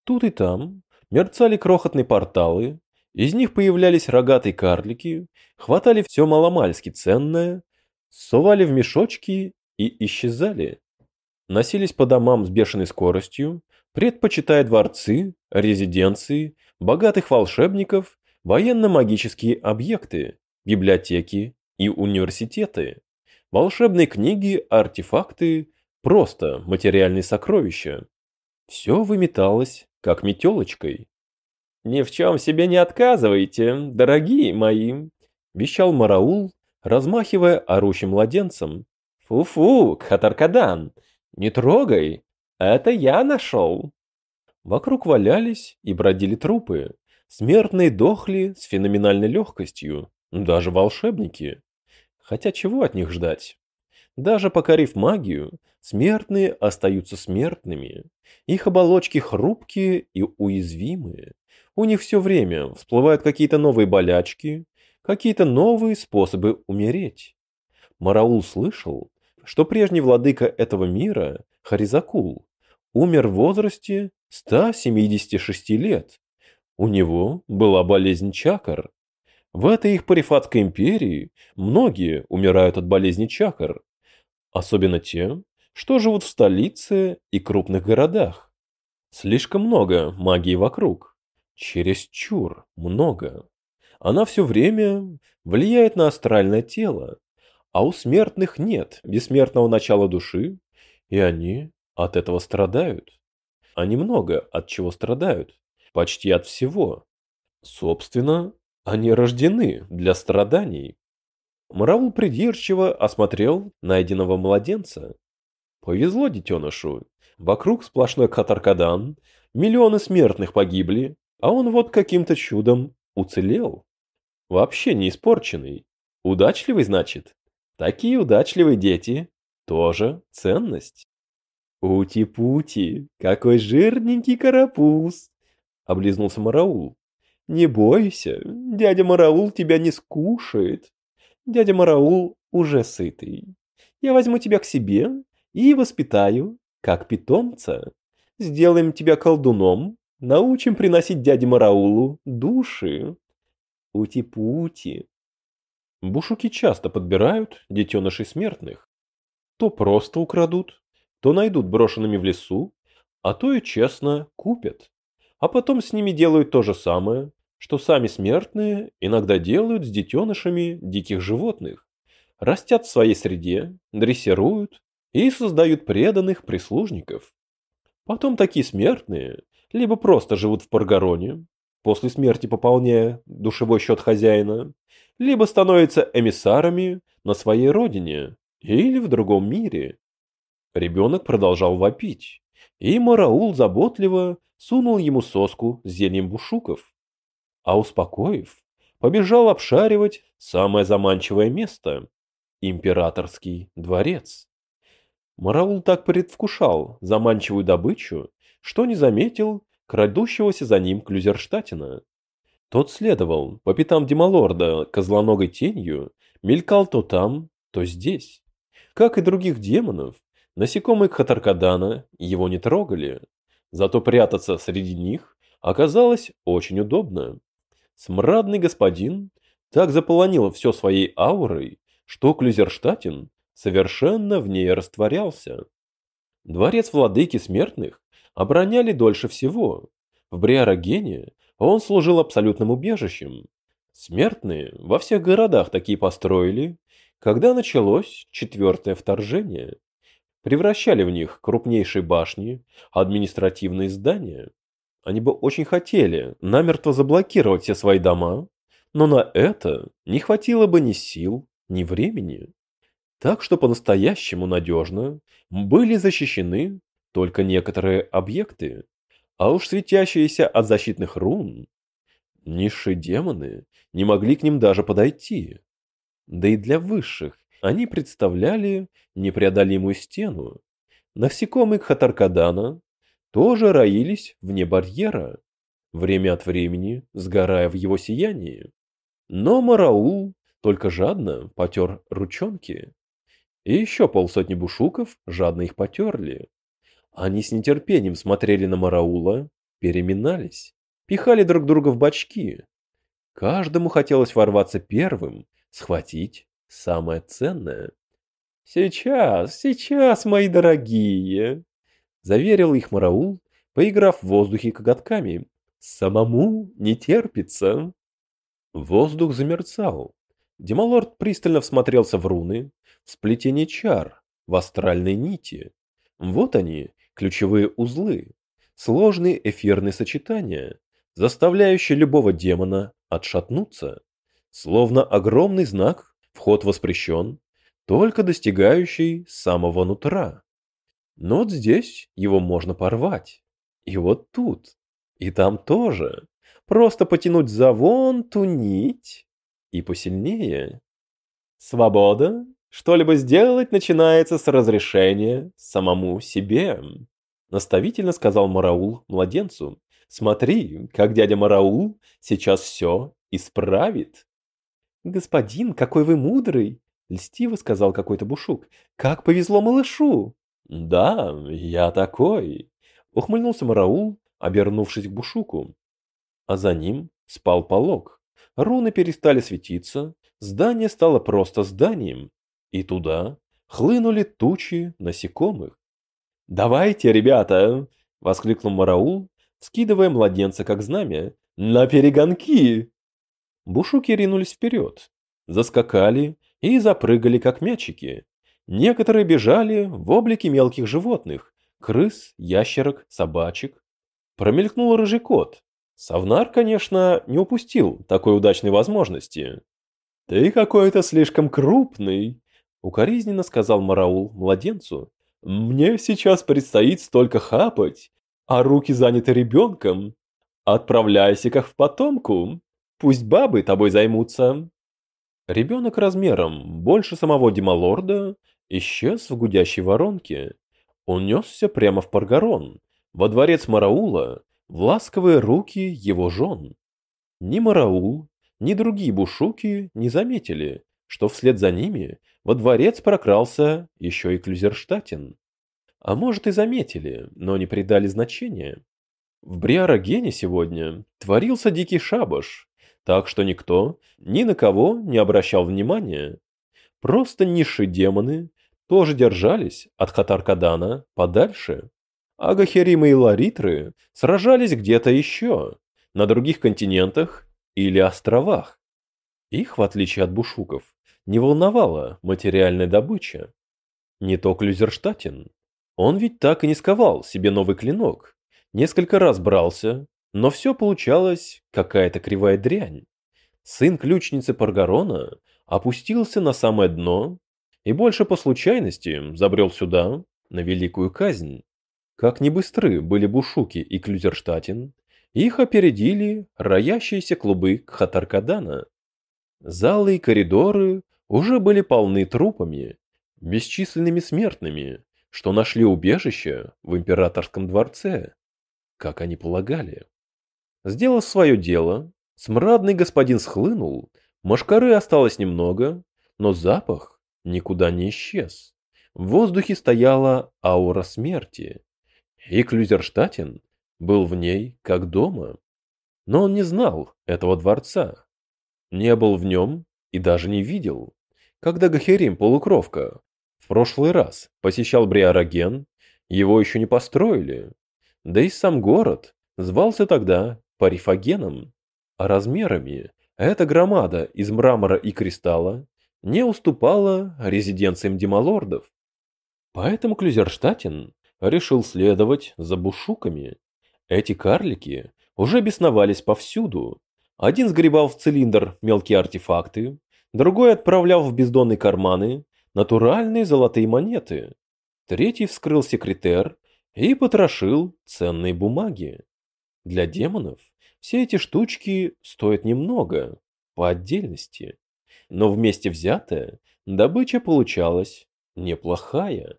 Тут и там мерцали крохотные порталы, из них появлялись рогатые карлики, хватали все маломальски ценное, совали в мешочки и исчезали. Носились по домам с бешеной скоростью, предпочитая дворцы, резиденции, богатых волшебников, военно-магические объекты, библиотеки и университеты, волшебные книги, артефакты, просто материальные сокровища. Все выметалось, как метелочкой. «Ни в чем себе не отказывайте, дорогие мои!» – вещал Мараул, размахивая орущим младенцем. «Фу-фу, Кхатаркадан, не трогай, это я нашел!» Вокруг валялись и бродили трупы. Смертные дохли с феноменальной легкостью, даже волшебники. Хотя чего от них ждать? Даже покорив магию, смертные остаются смертными. Их оболочки хрупкие и уязвимые. У них все время всплывают какие-то новые болячки, какие-то новые способы умереть. Мараул слышал, что прежний владыка этого мира, Харизакул, умер в возрасте 176 лет. У него была болезнь чакр. В этой их парифатской империи многие умирают от болезни чакр, особенно те, что живут в столице и крупных городах. Слишком много магии вокруг, чересчур много. Она все время влияет на астральное тело, а у смертных нет бессмертного начала души, и они от этого страдают. Они много от чего страдают, почти от всего. Собственно, они рождены для страданий. Мараул придирчиво осмотрел найденного младенца. Повезло детенышу. Вокруг сплошной катаркадан, миллионы смертных погибли, а он вот каким-то чудом уцелел. Вообще не испорченный. Удачливый, значит? Такие удачливые дети тоже ценность. «Ути-пути, какой жирненький карапуз!» — облизнулся Мараул. «Не бойся, дядя Мараул тебя не скушает. Дядя Мараул уже сытый. Я возьму тебя к себе и воспитаю, как питомца. Сделаем тебя колдуном, научим приносить дяде Мараулу души. Ути-пути!» Бушуки часто подбирают детенышей смертных. То просто украдут, то найдут брошенными в лесу, а то и честно купят. А потом с ними делают то же самое, что сами смертные иногда делают с детенышами диких животных. Растят в своей среде, дрессируют и создают преданных прислужников. Потом такие смертные либо просто живут в Паргароне, после смерти пополняя душевой счет хозяина, либо становятся эмиссарами на своей родине или в другом мире. Ребенок продолжал вопить, и Мараул заботливо сунул ему соску с зельем бушуков. А успокоив, побежал обшаривать самое заманчивое место – императорский дворец. Мараул так предвкушал заманчивую добычу, что не заметил крадущегося за ним Клюзерштатина. Тот следовал по пятам Демалорда козлоногой тенью, мелькал то там, то здесь. Как и других демонов, насекомые Кхатаркадана его не трогали, зато прятаться среди них оказалось очень удобно. Смрадный господин так заполонил все своей аурой, что Клюзерштатин совершенно в ней растворялся. Дворец владыки смертных обороняли дольше всего. В Бриарогене он служил абсолютным убежищем. Смертные во всех городах такие построили, когда началось четвертое вторжение. Превращали в них крупнейшие башни, административные здания. Они бы очень хотели намертво заблокировать все свои дома, но на это не хватило бы ни сил, ни времени. Так что по-настоящему надежно были защищены только некоторые объекты, а уж светящиеся от защитных рун. Низшие демоны не могли к ним даже подойти. Да и для высших они представляли непреодолимую стену. Насекомые Хатаркадана тоже роились вне барьера, время от времени сгорая в его сиянии. Но Мараул только жадно потер ручонки. И еще полсотни бушуков жадно их потерли. Они с нетерпением смотрели на Мараула, переминались, пихали друг друга в бочки. Каждому хотелось ворваться первым, схватить самое ценное. «Сейчас, сейчас, мои дорогие!» — заверил их Мараул, поиграв в воздухе коготками. «Самому не терпится!» Воздух замерцал. Демалорд пристально всмотрелся в руны, в сплетение чар, в астральные нити. Вот они, ключевые узлы, сложные эфирные сочетания, заставляющие любого демона отшатнуться, словно огромный знак «Вход воспрещен», только достигающий самого нутра. Но вот здесь его можно порвать. И вот тут. И там тоже. Просто потянуть за вон ту нить. И посильнее. Свобода. Что-либо сделать начинается с разрешения самому себе. Наставительно сказал Мараул младенцу. Смотри, как дядя Мараул сейчас все исправит. Господин, какой вы мудрый, льстиво сказал какой-то бушук. Как повезло малышу. Да, я такой, ухмыльнулся Мараул, обернувшись к бушуку. А за ним спал полог. Руны перестали светиться, здание стало просто зданием, и туда хлынули тучи насекомых. «Давайте, ребята!» — воскликнул Мараул, скидывая младенца как знамя. «На перегонки!» Бушуки ринулись вперед, заскакали и запрыгали как мячики. Некоторые бежали в облике мелких животных – крыс, ящерок, собачек. Промелькнул рыжий кот. Савнар, конечно, не упустил такой удачной возможности. «Ты какой-то слишком крупный», — укоризненно сказал Мараул младенцу, мне сейчас предстоит столько хапать, а руки заняты ребенком. Отправляйся как в потомку. Пусть бабы тобой займутся. Ребенок размером больше самого Демалорда исчез в гудящей воронке. Он несся прямо в Паргарон, во дворец Мараула, в ласковые руки его жен. Ни Мараул, ни другие бушуки не заметили, что вслед за ними во дворец прокрался еще и Клюзерштатен. А может и заметили, но не придали значения. В Бриарогене сегодня творился дикий шабаш, так что никто ни на кого не обращал внимания. Просто низшие демоны тоже держались от Хатаркадана подальше. А Гахеримы и Ларитры сражались где-то еще, на других континентах или островах. Их, в отличие от бушуков, не волновала материальная добыча. Не то Клюзерштатен. Он ведь так и не сковал себе новый клинок. Несколько раз брался, но все получалось какая-то кривая дрянь. Сын ключницы Паргарона опустился на самое дно и больше по случайности забрел сюда, на великую казнь. Как не быстры были Бушуки и Клюзерштатен, их опередили роящиеся клубы Кхатаркадана. Залы и коридоры уже были полны трупами, бесчисленными смертными, что нашли убежище в императорском дворце, как они полагали. Сделав свое дело, смрадный господин схлынул, машкары осталось немного, но запах никуда не исчез. В воздухе стояла аура смерти, и Клюзерштатен был в ней как дома. Но он не знал этого дворца, не был в нем и даже не видел. Когда Гахерим, полукровка, в прошлый раз посещал Бриараген, его еще не построили. Да и сам город звался тогда Парифагеном, а размерами эта громада из мрамора и кристалла не уступала резиденциям демалордов. Поэтому Клюзерштатен решил следовать за бушуками. Эти карлики уже бесновались повсюду. Один сгребал в цилиндр мелкие артефакты, другой отправлял в бездонные карманы натуральные золотые монеты, третий вскрыл секретер и потрошил ценные бумаги. Для демонов все эти штучки стоят немного, по отдельности, но вместе взятая добыча получалась неплохая.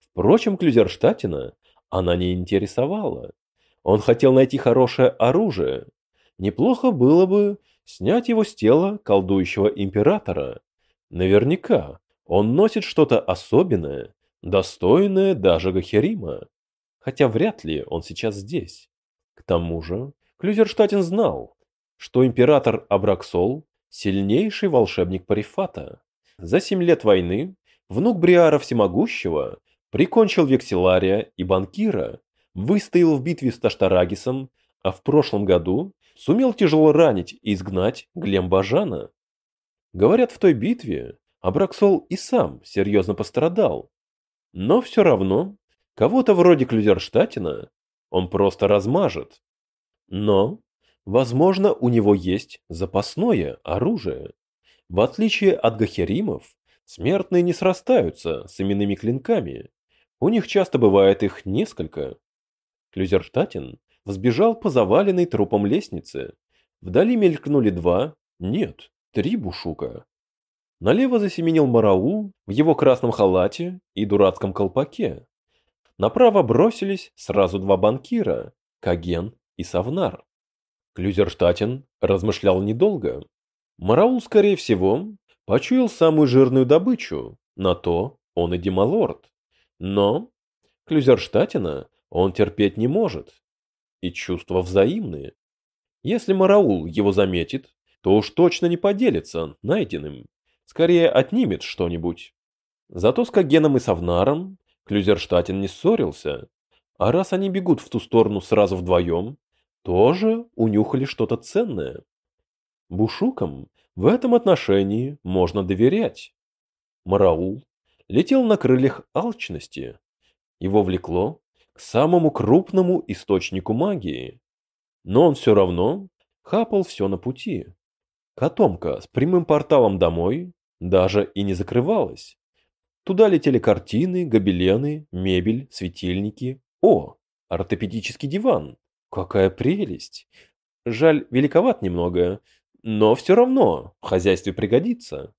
Впрочем, Клюзерштатина она не интересовала. Он хотел найти хорошее оружие. Неплохо было бы снять его с тела колдующего императора. Наверняка он носит что-то особенное, достойное даже Гахерима. Хотя вряд ли он сейчас здесь. К тому же, Клюзерштатен знал, что император Абраксол – сильнейший волшебник Парифата. За семь лет войны внук Бриара Всемогущего прикончил Векселария и Банкира, выстоял в битве с Таштарагисом, а в прошлом году сумел тяжело ранить и изгнать Глембажана. Говорят, в той битве Абраксол и сам серьезно пострадал. Но все равно, кого-то вроде Клюзерштатина он просто размажет. Но, возможно, у него есть запасное оружие. В отличие от гахеримов, смертные не срастаются с именными клинками. У них часто бывает их несколько. Клюзерштатен взбежал по заваленной трупом лестнице. Вдали мелькнули два, нет, три бушука. Налево засеменил Мараул в его красном халате и дурацком колпаке. Направо бросились сразу два банкира, Каген и Савнар. Клюзерштатен размышлял недолго. Мараул, скорее всего, почуял самую жирную добычу, на то он и демалорд. Но Клюзерштатена он терпеть не может и чувства взаимные. Если Мараул его заметит, то уж точно не поделится найденным, скорее отнимет что-нибудь. Зато с Кагеном и Савнаром Клюзерштатен не ссорился, а раз они бегут в ту сторону сразу вдвоем, тоже унюхали что-то ценное. Бушукам в этом отношении можно доверять. Мараул летел на крыльях алчности. Его влекло к самому крупному источнику магии. Но он все равно хапал все на пути. Котомка с прямым порталом домой даже и не закрывалась. Туда летели картины, гобелены, мебель, светильники. О, ортопедический диван. Какая прелесть. Жаль, великоват немного, но все равно в хозяйстве пригодится.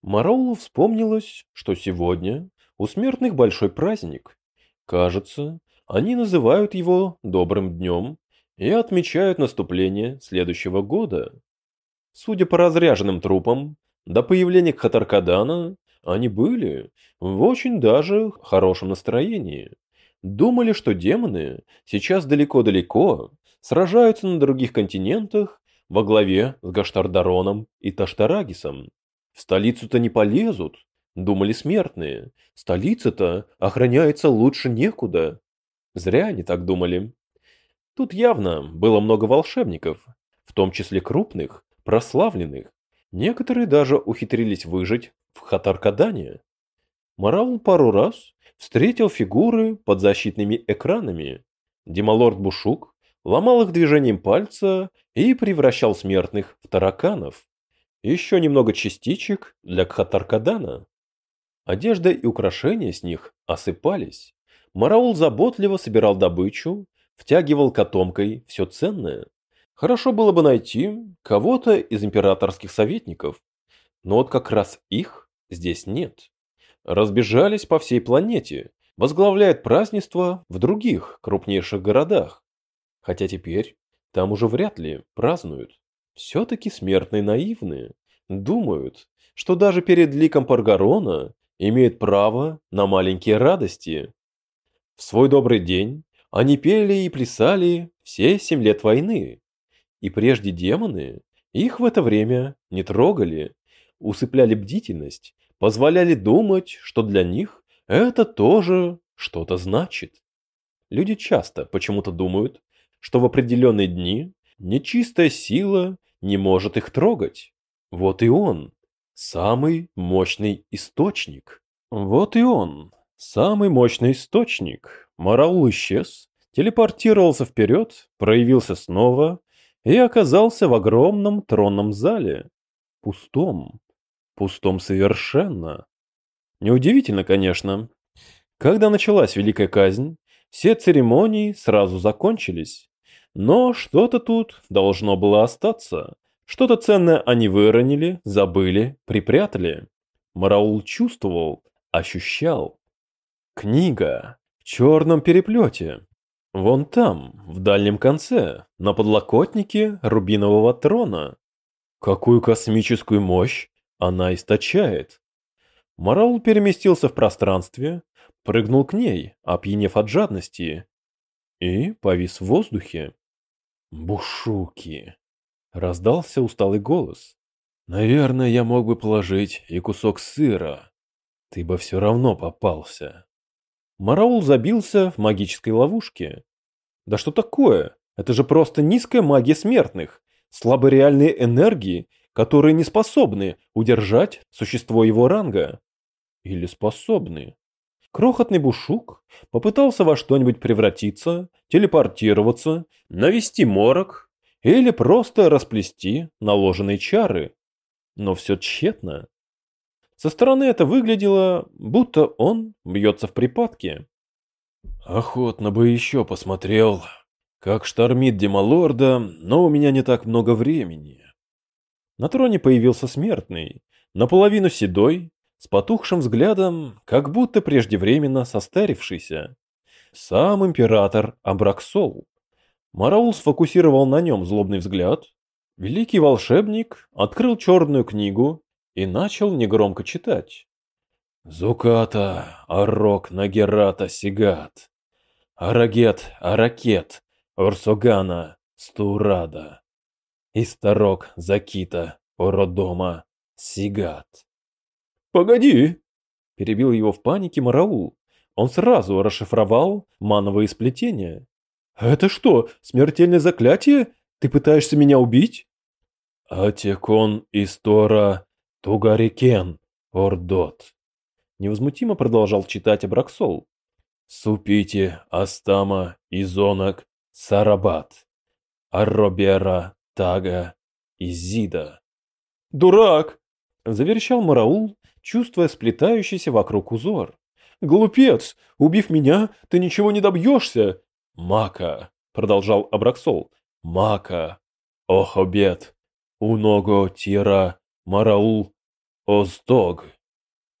Мараулу вспомнилось, что сегодня у смертных большой праздник. Кажется, они называют его добрым днем и отмечают наступление следующего года. Судя по разряженным трупам, до появления Хатаркадана они были в очень даже хорошем настроении. Думали, что демоны сейчас далеко-далеко сражаются на других континентах во главе с Гаштардароном и Таштарагисом. В столицу-то не полезут, думали смертные. Столица-то охраняется лучше некуда. Зря они так думали. Тут явно было много волшебников, в том числе крупных, прославленных. Некоторые даже ухитрились выжить в Хатаркадане. Мараул пару раз встретил фигуры под защитными экранами. Демалорд Бушук ломал их движением пальца и превращал смертных в тараканов. Еще немного частичек для Кхатаркадана. Одежда и украшения с них осыпались. Мараул заботливо собирал добычу, втягивал котомкой все ценное. Хорошо было бы найти кого-то из императорских советников, но вот как раз их здесь нет. Разбежались по всей планете, возглавляет празднество в других крупнейших городах. Хотя теперь там уже вряд ли празднуют. Все-таки смертные наивные. Думают, что даже перед ликом Паргарона имеют право на маленькие радости. В свой добрый день они пели и плясали все семь лет войны. И прежде демоны их в это время не трогали, усыпляли бдительность, позволяли думать, что для них это тоже что-то значит. Люди часто почему-то думают, что в определенные дни нечистая сила не может их трогать. Вот и он, самый мощный источник. Вот и он, самый мощный источник. Мараул исчез, телепортировался вперед, проявился снова и оказался в огромном тронном зале. Пустом. Пустом совершенно. Неудивительно, конечно. Когда началась Великая Казнь, все церемонии сразу закончились. Но что-то тут должно было остаться. Что-то ценное они выронили, забыли, припрятали. Мараул чувствовал, ощущал. Книга в черном переплете. Вон там, в дальнем конце, на подлокотнике рубинового трона. Какую космическую мощь она источает. Мараул переместился в пространстве, прыгнул к ней, опьянев от жадности, и повис в воздухе. «Бушуки!» — раздался усталый голос. «Наверное, я мог бы положить и кусок сыра. Ты бы все равно попался». Мараул забился в магической ловушке. «Да что такое? Это же просто низкая магия смертных, слабореальные энергии, которые не способны удержать существо его ранга. Или способны?» Крохотный бушук попытался во что-нибудь превратиться, телепортироваться, навести морок или просто расплести наложенные чары. Но все тщетно. Со стороны это выглядело, будто он бьется в припадке. Охотно бы еще посмотрел, как штормит Демалорда, но у меня не так много времени. На троне появился смертный, наполовину седой, с потухшим взглядом, как будто преждевременно состарившийся. Сам император Абраксол. Мараул сфокусировал на нем злобный взгляд. Великий волшебник открыл черную книгу и начал негромко читать. «Зуката, Арок, Нагерата, Сигат, Арагет, Аракет, Орсогана, Стурада, Истарок, Закита, Ородома, Сигат». «Погоди!» – перебил его в панике Мараул. Он сразу расшифровал мановые сплетения. «Это что, смертельное заклятие? Ты пытаешься меня убить?» «Атекон истора тугарикен ордот», – невозмутимо продолжал читать Абраксол. «Супите астама изонок сарабат, арробера тага изида». «Дурак!» – заверещал Мараул, чувствуя сплетающийся вокруг узор. «Глупец! Убив меня, ты ничего не добьешься!» «Мака!» — продолжал Абраксол. «Мака! Ох, обед! Уного тира Мараул Оздог!»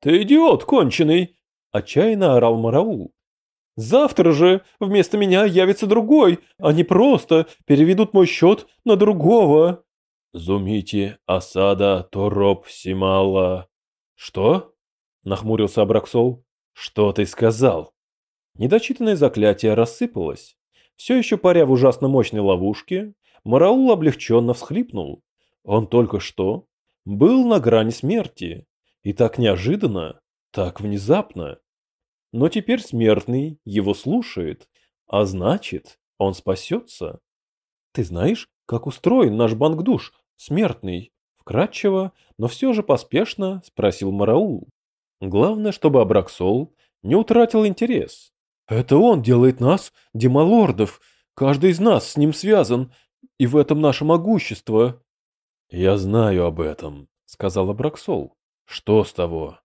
«Ты идиот конченый!» — отчаянно орал Мараул. «Завтра же вместо меня явится другой, они просто переведут мой счет на другого!» «Зумите осада Тороп Симала!» «Что?» – нахмурился Абраксол. «Что ты сказал?» Недочитанное заклятие рассыпалось. Все еще паря в ужасно мощной ловушке, Мараул облегченно всхлипнул. Он только что был на грани смерти. И так неожиданно Так внезапно. Но теперь смертный его слушает, а значит, он спасется. Ты знаешь, как устроен наш банк душ, смертный? Вкратчиво, но все же поспешно спросил Мараул. Главное, чтобы Абраксол не утратил интерес. Это он делает нас, демалордов. Каждый из нас с ним связан, и в этом наше могущество. Я знаю об этом, сказал Абраксол. Что с того?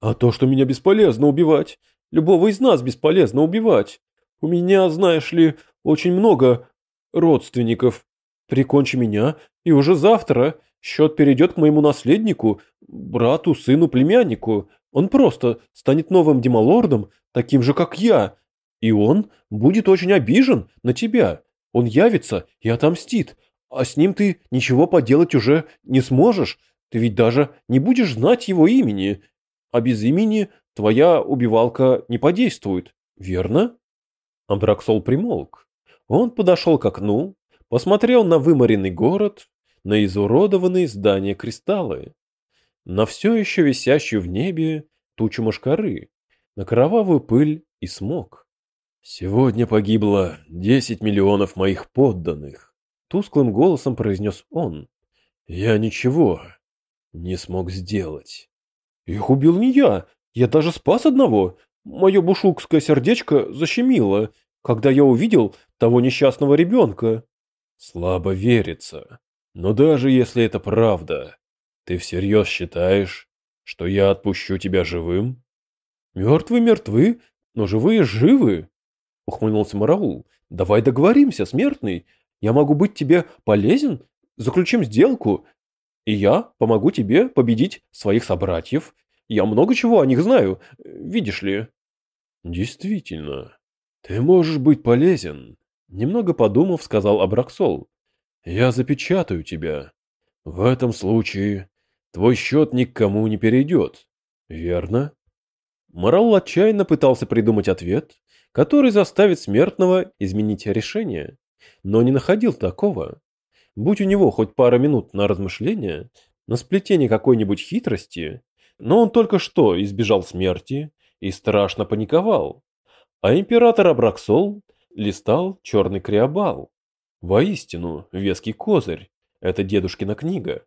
А то, что меня бесполезно убивать. Любого из нас бесполезно убивать. У меня, знаешь ли, очень много родственников. Прикончи меня, и уже завтра счет перейдет к моему наследнику, брату, сыну, племяннику. Он просто станет новым демалордом, таким же, как я. И он будет очень обижен на тебя. Он явится и отомстит. А с ним ты ничего поделать уже не сможешь. Ты ведь даже не будешь знать его имени. А без имени твоя убивалка не подействует, верно? Амбраксол примолк. Он подошел к окну, посмотрел на выморенный город, на изуродованные здания кристаллы, на все еще висящую в небе тучу мошкары, на кровавую пыль и смог. «Сегодня погибло десять миллионов моих подданных», — тусклым голосом произнес он. «Я ничего не смог сделать». «Их убил не я, я даже спас одного, Мое бушукское сердечко защемило, когда я увидел того несчастного ребенка. Слабо верится. Но даже если это правда, ты всерьез считаешь, что я отпущу тебя живым? Мертвые мертвы, но живые живы. Ухмыльнулся Мараул. Давай договоримся, смертный. Я могу быть тебе полезен? Заключим сделку. И я помогу тебе победить своих собратьев. Я много чего о них знаю, видишь ли. Действительно, ты можешь быть полезен, немного подумав, сказал Абраксол. Я запечатаю тебя. В этом случае твой счет никому не перейдет, верно? Морал отчаянно пытался придумать ответ, который заставит смертного изменить решение, но не находил такого. Будь у него хоть пара минут на размышление, на сплетение какой-нибудь хитрости, но он только что избежал смерти и страшно паниковал. А император Абраксол листал черный криобал. Воистину, веский козырь. Это дедушкина книга.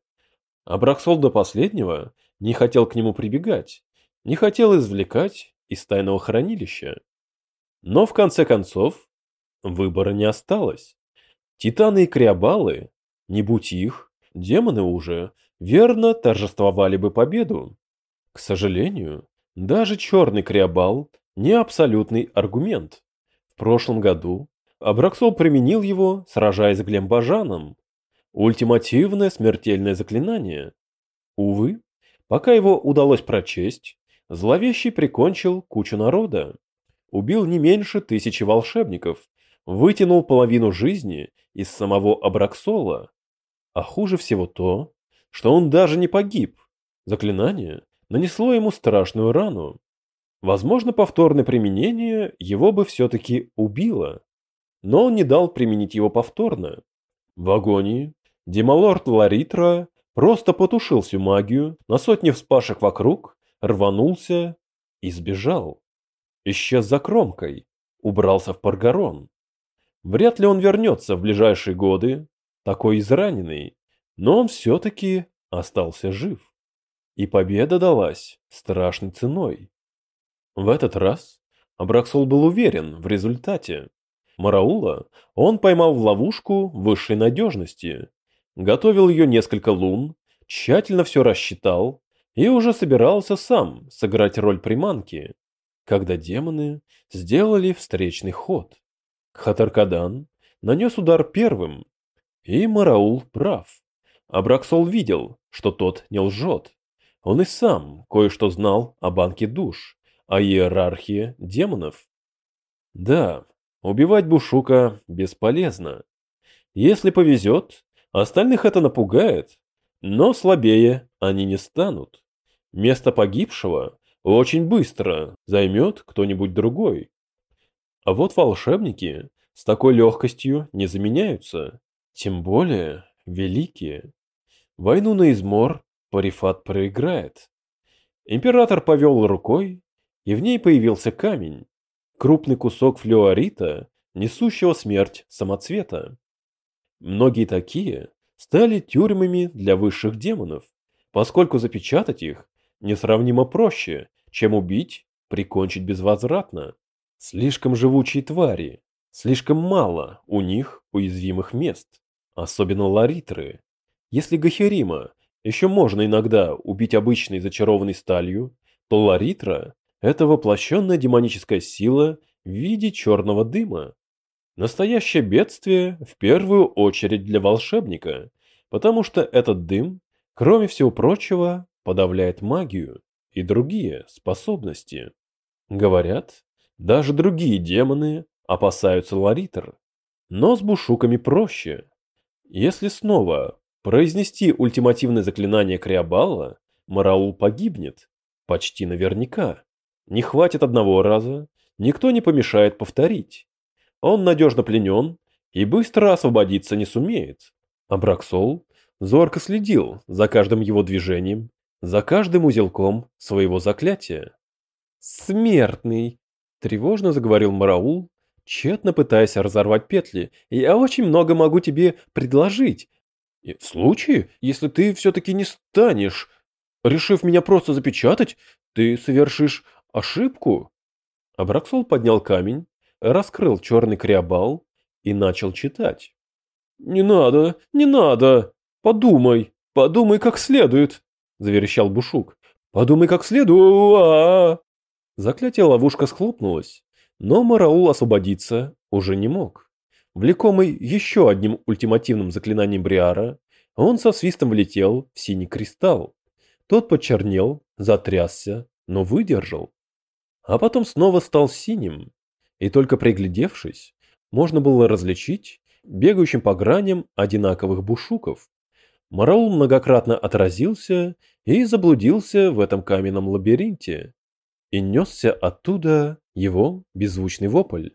Абраксол до последнего не хотел к нему прибегать, не хотел извлекать из тайного хранилища. Но в конце концов выбора не осталось. Титаны и криобалы, не будь их, демоны уже, верно торжествовали бы победу. К сожалению, даже черный криобал не абсолютный аргумент. В прошлом году Абраксол применил его, сражаясь с Глембажаном. Ультимативное смертельное заклинание. Увы, пока его удалось прочесть, зловещий прикончил кучу народа. Убил не меньше тысячи волшебников, вытянул половину жизни из самого Абраксола. А хуже всего то, что он даже не погиб. Заклинание нанесло ему страшную рану. Возможно, повторное применение его бы все-таки убило. Но он не дал применить его повторно. В агонии Демалорд Ларитра просто потушил всю магию на сотни вспашек вокруг, рванулся и сбежал. Исчез за кромкой, убрался в Паргарон. Вряд ли он вернется в ближайшие годы, такой израненный, но он все-таки остался жив. И победа далась страшной ценой. В этот раз Абраксол был уверен в результате. Мараула он поймал в ловушку высшей надежности, готовил ее несколько лун, тщательно все рассчитал и уже собирался сам сыграть роль приманки, когда демоны сделали встречный ход. Хатаркадан нанес удар первым, и Мараул прав. Абраксол видел, что тот не лжет. Он и сам кое-что знал о банке душ, о иерархии демонов. Да, убивать Бушука бесполезно. Если повезет, остальных это напугает, но слабее они не станут. Место погибшего очень быстро займет кто-нибудь другой. А вот волшебники с такой легкостью не заменяются, тем более великие. Войну на измор Парифат проиграет. Император повел рукой, и в ней появился камень, крупный кусок флюорита, несущего смерть самоцвета. Многие такие стали тюрьмами для высших демонов, поскольку запечатать их несравнимо проще, чем убить, прикончить безвозвратно. Слишком живучие твари, слишком мало у них уязвимых мест, особенно ларитры. Если Гахерима еще можно иногда убить обычной зачарованной сталью, то ларитра – это воплощенная демоническая сила в виде черного дыма. Настоящее бедствие в первую очередь для волшебника, потому что этот дым, кроме всего прочего, подавляет магию и другие способности. Говорят, даже другие демоны опасаются ларитр. Но с бушуками проще. Если снова произнести ультимативное заклинание Криабалла, Мараул погибнет. Почти наверняка. Не хватит одного раза, никто не помешает повторить. Он надежно пленен и быстро освободиться не сумеет. А Браксол зорко следил за каждым его движением за каждым узелком своего заклятия. «Смертный!» – тревожно заговорил Мараул, тщетно пытаясь разорвать петли. «Я очень много могу тебе предложить. В случае, если ты все-таки не станешь, решив меня просто запечатать, ты совершишь ошибку». Абраксол поднял камень, раскрыл черный криобал и начал читать. «Не надо, не надо! Подумай, подумай как следует!» заверещал Бушук. Подумай как следует. Заклятие ловушка схлопнулось, но Мараул освободиться уже не мог. Влекомый еще одним ультимативным заклинанием Бриара, он со свистом влетел в синий кристалл. Тот почернел, затрясся, но выдержал. А потом снова стал синим, и только приглядевшись, можно было различить бегающим по граням одинаковых бушуков. Мараул многократно отразился и заблудился в этом каменном лабиринте. И несся оттуда его беззвучный вопль.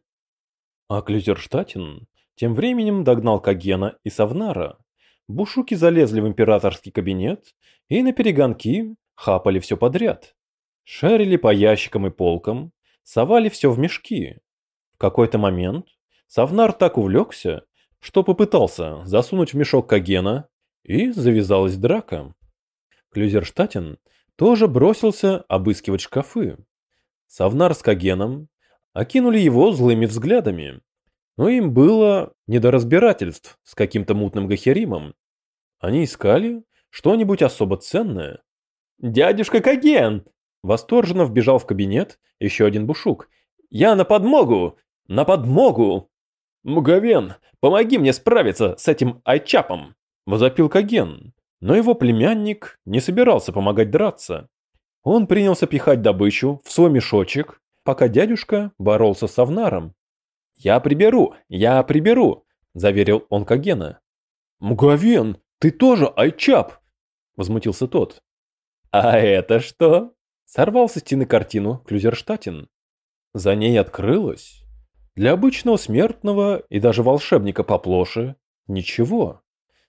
А Клюзерштатен тем временем догнал Кагена и Савнара. Бушуки залезли в императорский кабинет и на перегонки хапали все подряд. Шарили по ящикам и полкам, совали все в мешки. В какой-то момент Савнар так увлекся, что попытался засунуть в мешок Кагена, и завязалась драка. Клюзерштатен тоже бросился обыскивать шкафы. Савнар с Кагеном окинули его злыми взглядами, но им было не до разбирательств с каким-то мутным гахеримом. Они искали что-нибудь особо ценное. «Дядюшка Каген!» Восторженно вбежал в кабинет еще один бушук. «Я на подмогу! На подмогу!» «Мугавен, помоги мне справиться с этим айчапом!» Возопил Каген. Но его племянник не собирался помогать драться. Он принялся пихать добычу в свой мешочек, пока дядюшка боролся с Авнаром. «Я приберу, я приберу», – заверил он Кагена. «Мгавен, ты тоже айчап!» – возмутился тот. «А это что?» – сорвал со стены картину Клюзерштатен. За ней открылось. Для обычного смертного и даже волшебника поплоше ничего.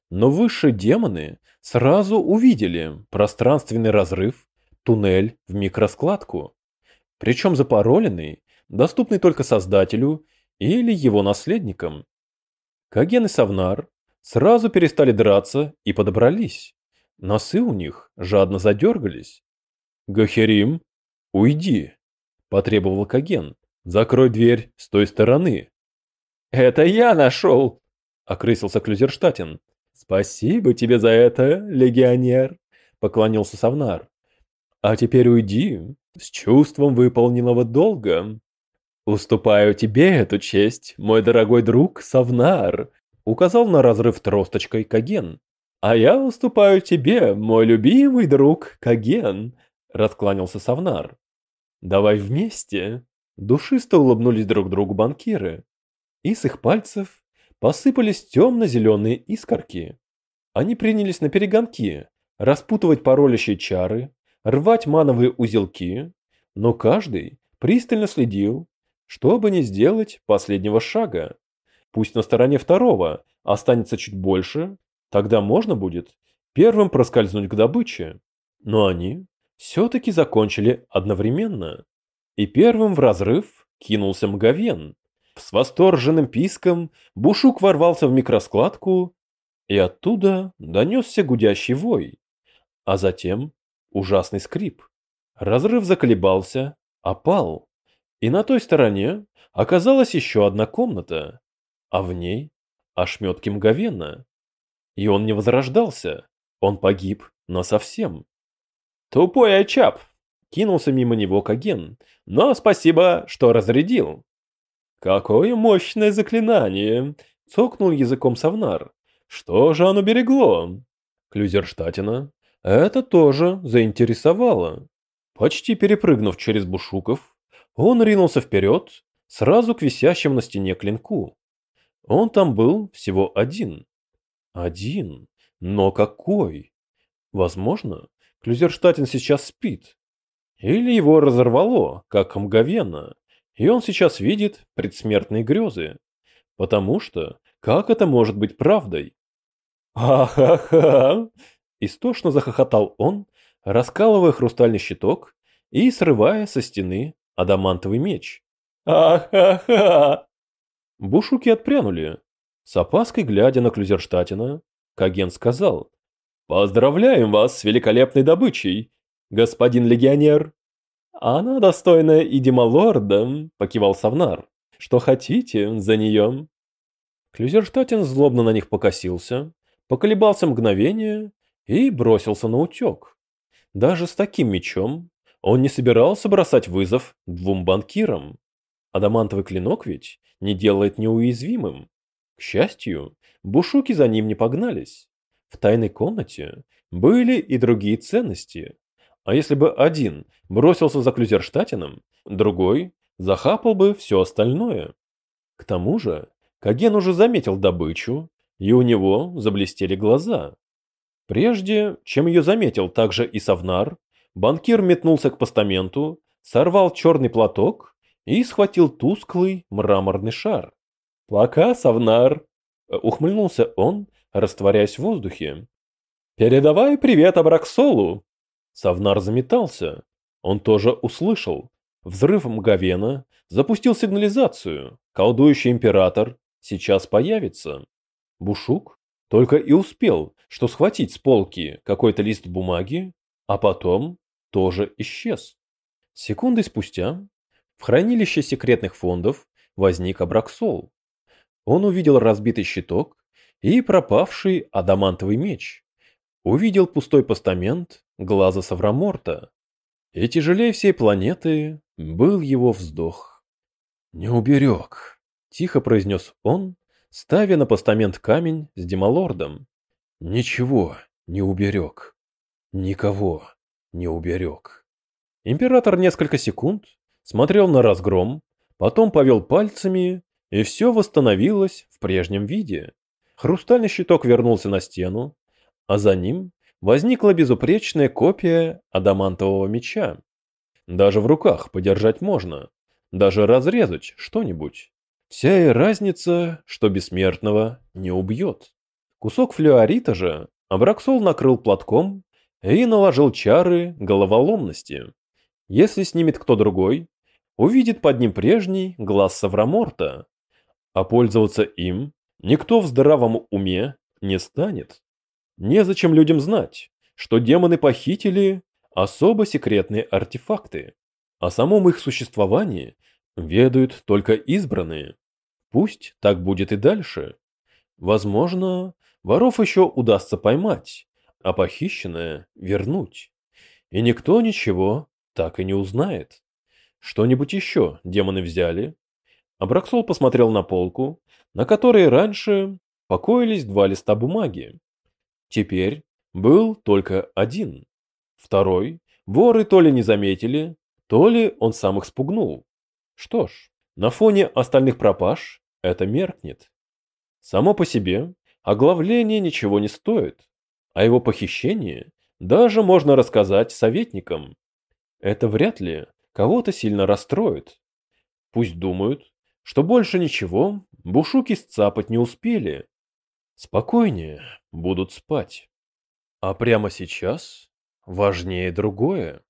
Но высшие демоны сразу увидели пространственный разрыв, туннель в микроскладку. Причем запароленный, доступный только создателю или его наследникам. Каген и Савнар сразу перестали драться и подобрались. Носы у них жадно задергались. «Гахерим, уйди!» – потребовал Каген. «Закрой дверь с той стороны». «Это я нашел!» – окрысился Клюзерштатен. «Спасибо тебе за это, легионер», — поклонился Савнар. «А теперь уйди с чувством выполненного долга». «Уступаю тебе эту честь, мой дорогой друг Савнар», — указал на разрыв тросточкой Каген. «А я уступаю тебе, мой любимый друг Каген», — раскланялся Савнар. «Давай вместе». Душисто улыбнулись друг другу банкиры. И с их пальцев посыпались темно-зеленые искорки. Они принялись на перегонки, распутывать паролящие чары, рвать мановые узелки, но каждый пристально следил, чтобы не сделать последнего шага. Пусть на стороне второго останется чуть больше, тогда можно будет первым проскользнуть к добыче. Но они все-таки закончили одновременно. И первым в разрыв кинулся Мгавен. С восторженным писком Бушук ворвался в микроскладку, и оттуда донесся гудящий вой. А затем ужасный скрип. Разрыв заколебался, опал. И на той стороне оказалась еще одна комната, а в ней ошметки Мгавена. И он не возрождался, он погиб насовсем. «Тупой Айчап!» — кинулся мимо него Каген, но спасибо, что разрядил. «Какое мощное заклинание!» — цокнул языком Савнар. «Что же оно берегло?» Клюзерштатина это тоже заинтересовало. Почти перепрыгнув через бушуков, он ринулся вперед, сразу к висящему на стене клинку. Он там был всего один. Один? Но какой? Возможно, Клюзерштатен сейчас спит. Или его разорвало, как мгновенно, и он сейчас видит предсмертные грезы. Потому что, как это может быть правдой? «Ха-ха-ха!» Истошно захохотал он, раскалывая хрустальный щиток и срывая со стены адамантовый меч. «Ха-ха-ха!» Бушуки отпрянули. С опаской глядя на Клюзерштатина, Каген сказал, «Поздравляем вас с великолепной добычей, господин легионер!» «Она достойна и Демалорда», — покивал Савнар. «Что хотите за нее?» Клюзерштатин злобно на них покосился, поколебался мгновение и бросился на утек. Даже с таким мечом он не собирался бросать вызов двум банкирам. Адамантовый клинок ведь не делает неуязвимым. К счастью, бушуки за ним не погнались. В тайной комнате были и другие ценности. А если бы один бросился за Клюзерштатином, другой захапал бы все остальное. К тому же, Каген уже заметил добычу, и у него заблестели глаза. Прежде, чем ее заметил также и Савнар, банкир метнулся к постаменту, сорвал черный платок и схватил тусклый мраморный шар. «Пока, Савнар!» — ухмыльнулся он, растворяясь в воздухе. «Передавай привет Абраксолу!» Савнар заметался. Он тоже услышал. Взрыв Мгавена запустил сигнализацию. Колдующий император сейчас появится. Бушук только и успел, что схватить с полки какой-то лист бумаги, а потом тоже исчез. Секунды спустя в хранилище секретных фондов возник Абраксол. Он увидел разбитый щиток и пропавший адамантовый меч. Увидел пустой постамент глаза Савраморта. И тяжелее всей планеты был его вздох. «Не уберег», — тихо произнес он, ставя на постамент камень с демалордом. Ничего не уберег. Никого не уберег. Император несколько секунд смотрел на разгром, потом повел пальцами, и все восстановилось в прежнем виде. Хрустальный щиток вернулся на стену, а за ним возникла безупречная копия адамантового меча. Даже в руках подержать можно, даже разрезать что-нибудь. Вся и разница, что бессмертного не убьет. Кусок флюорита же Абраксол накрыл платком и наложил чары головоломности. Если снимет кто другой, увидит под ним прежний глаз Савраморта, а пользоваться им никто в здравом уме не станет. Незачем людям знать, что демоны похитили особо секретные артефакты. О самом их существовании ведают только избранные. Пусть так будет и дальше. Возможно, воров еще удастся поймать, а похищенное вернуть. И никто ничего так и не узнает. Что-нибудь еще демоны взяли? Абраксол посмотрел на полку, на которой раньше покоились два листа бумаги. Теперь был только один. Второй воры то ли не заметили, то ли он сам их спугнул. Что ж, на фоне остальных пропаж это меркнет. Само по себе оглавление ничего не стоит, а его похищение даже можно рассказать советникам. Это вряд ли кого-то сильно расстроит. Пусть думают, что больше ничего бушуки сцапать не успели. Спокойнее будут спать. А прямо сейчас важнее другое.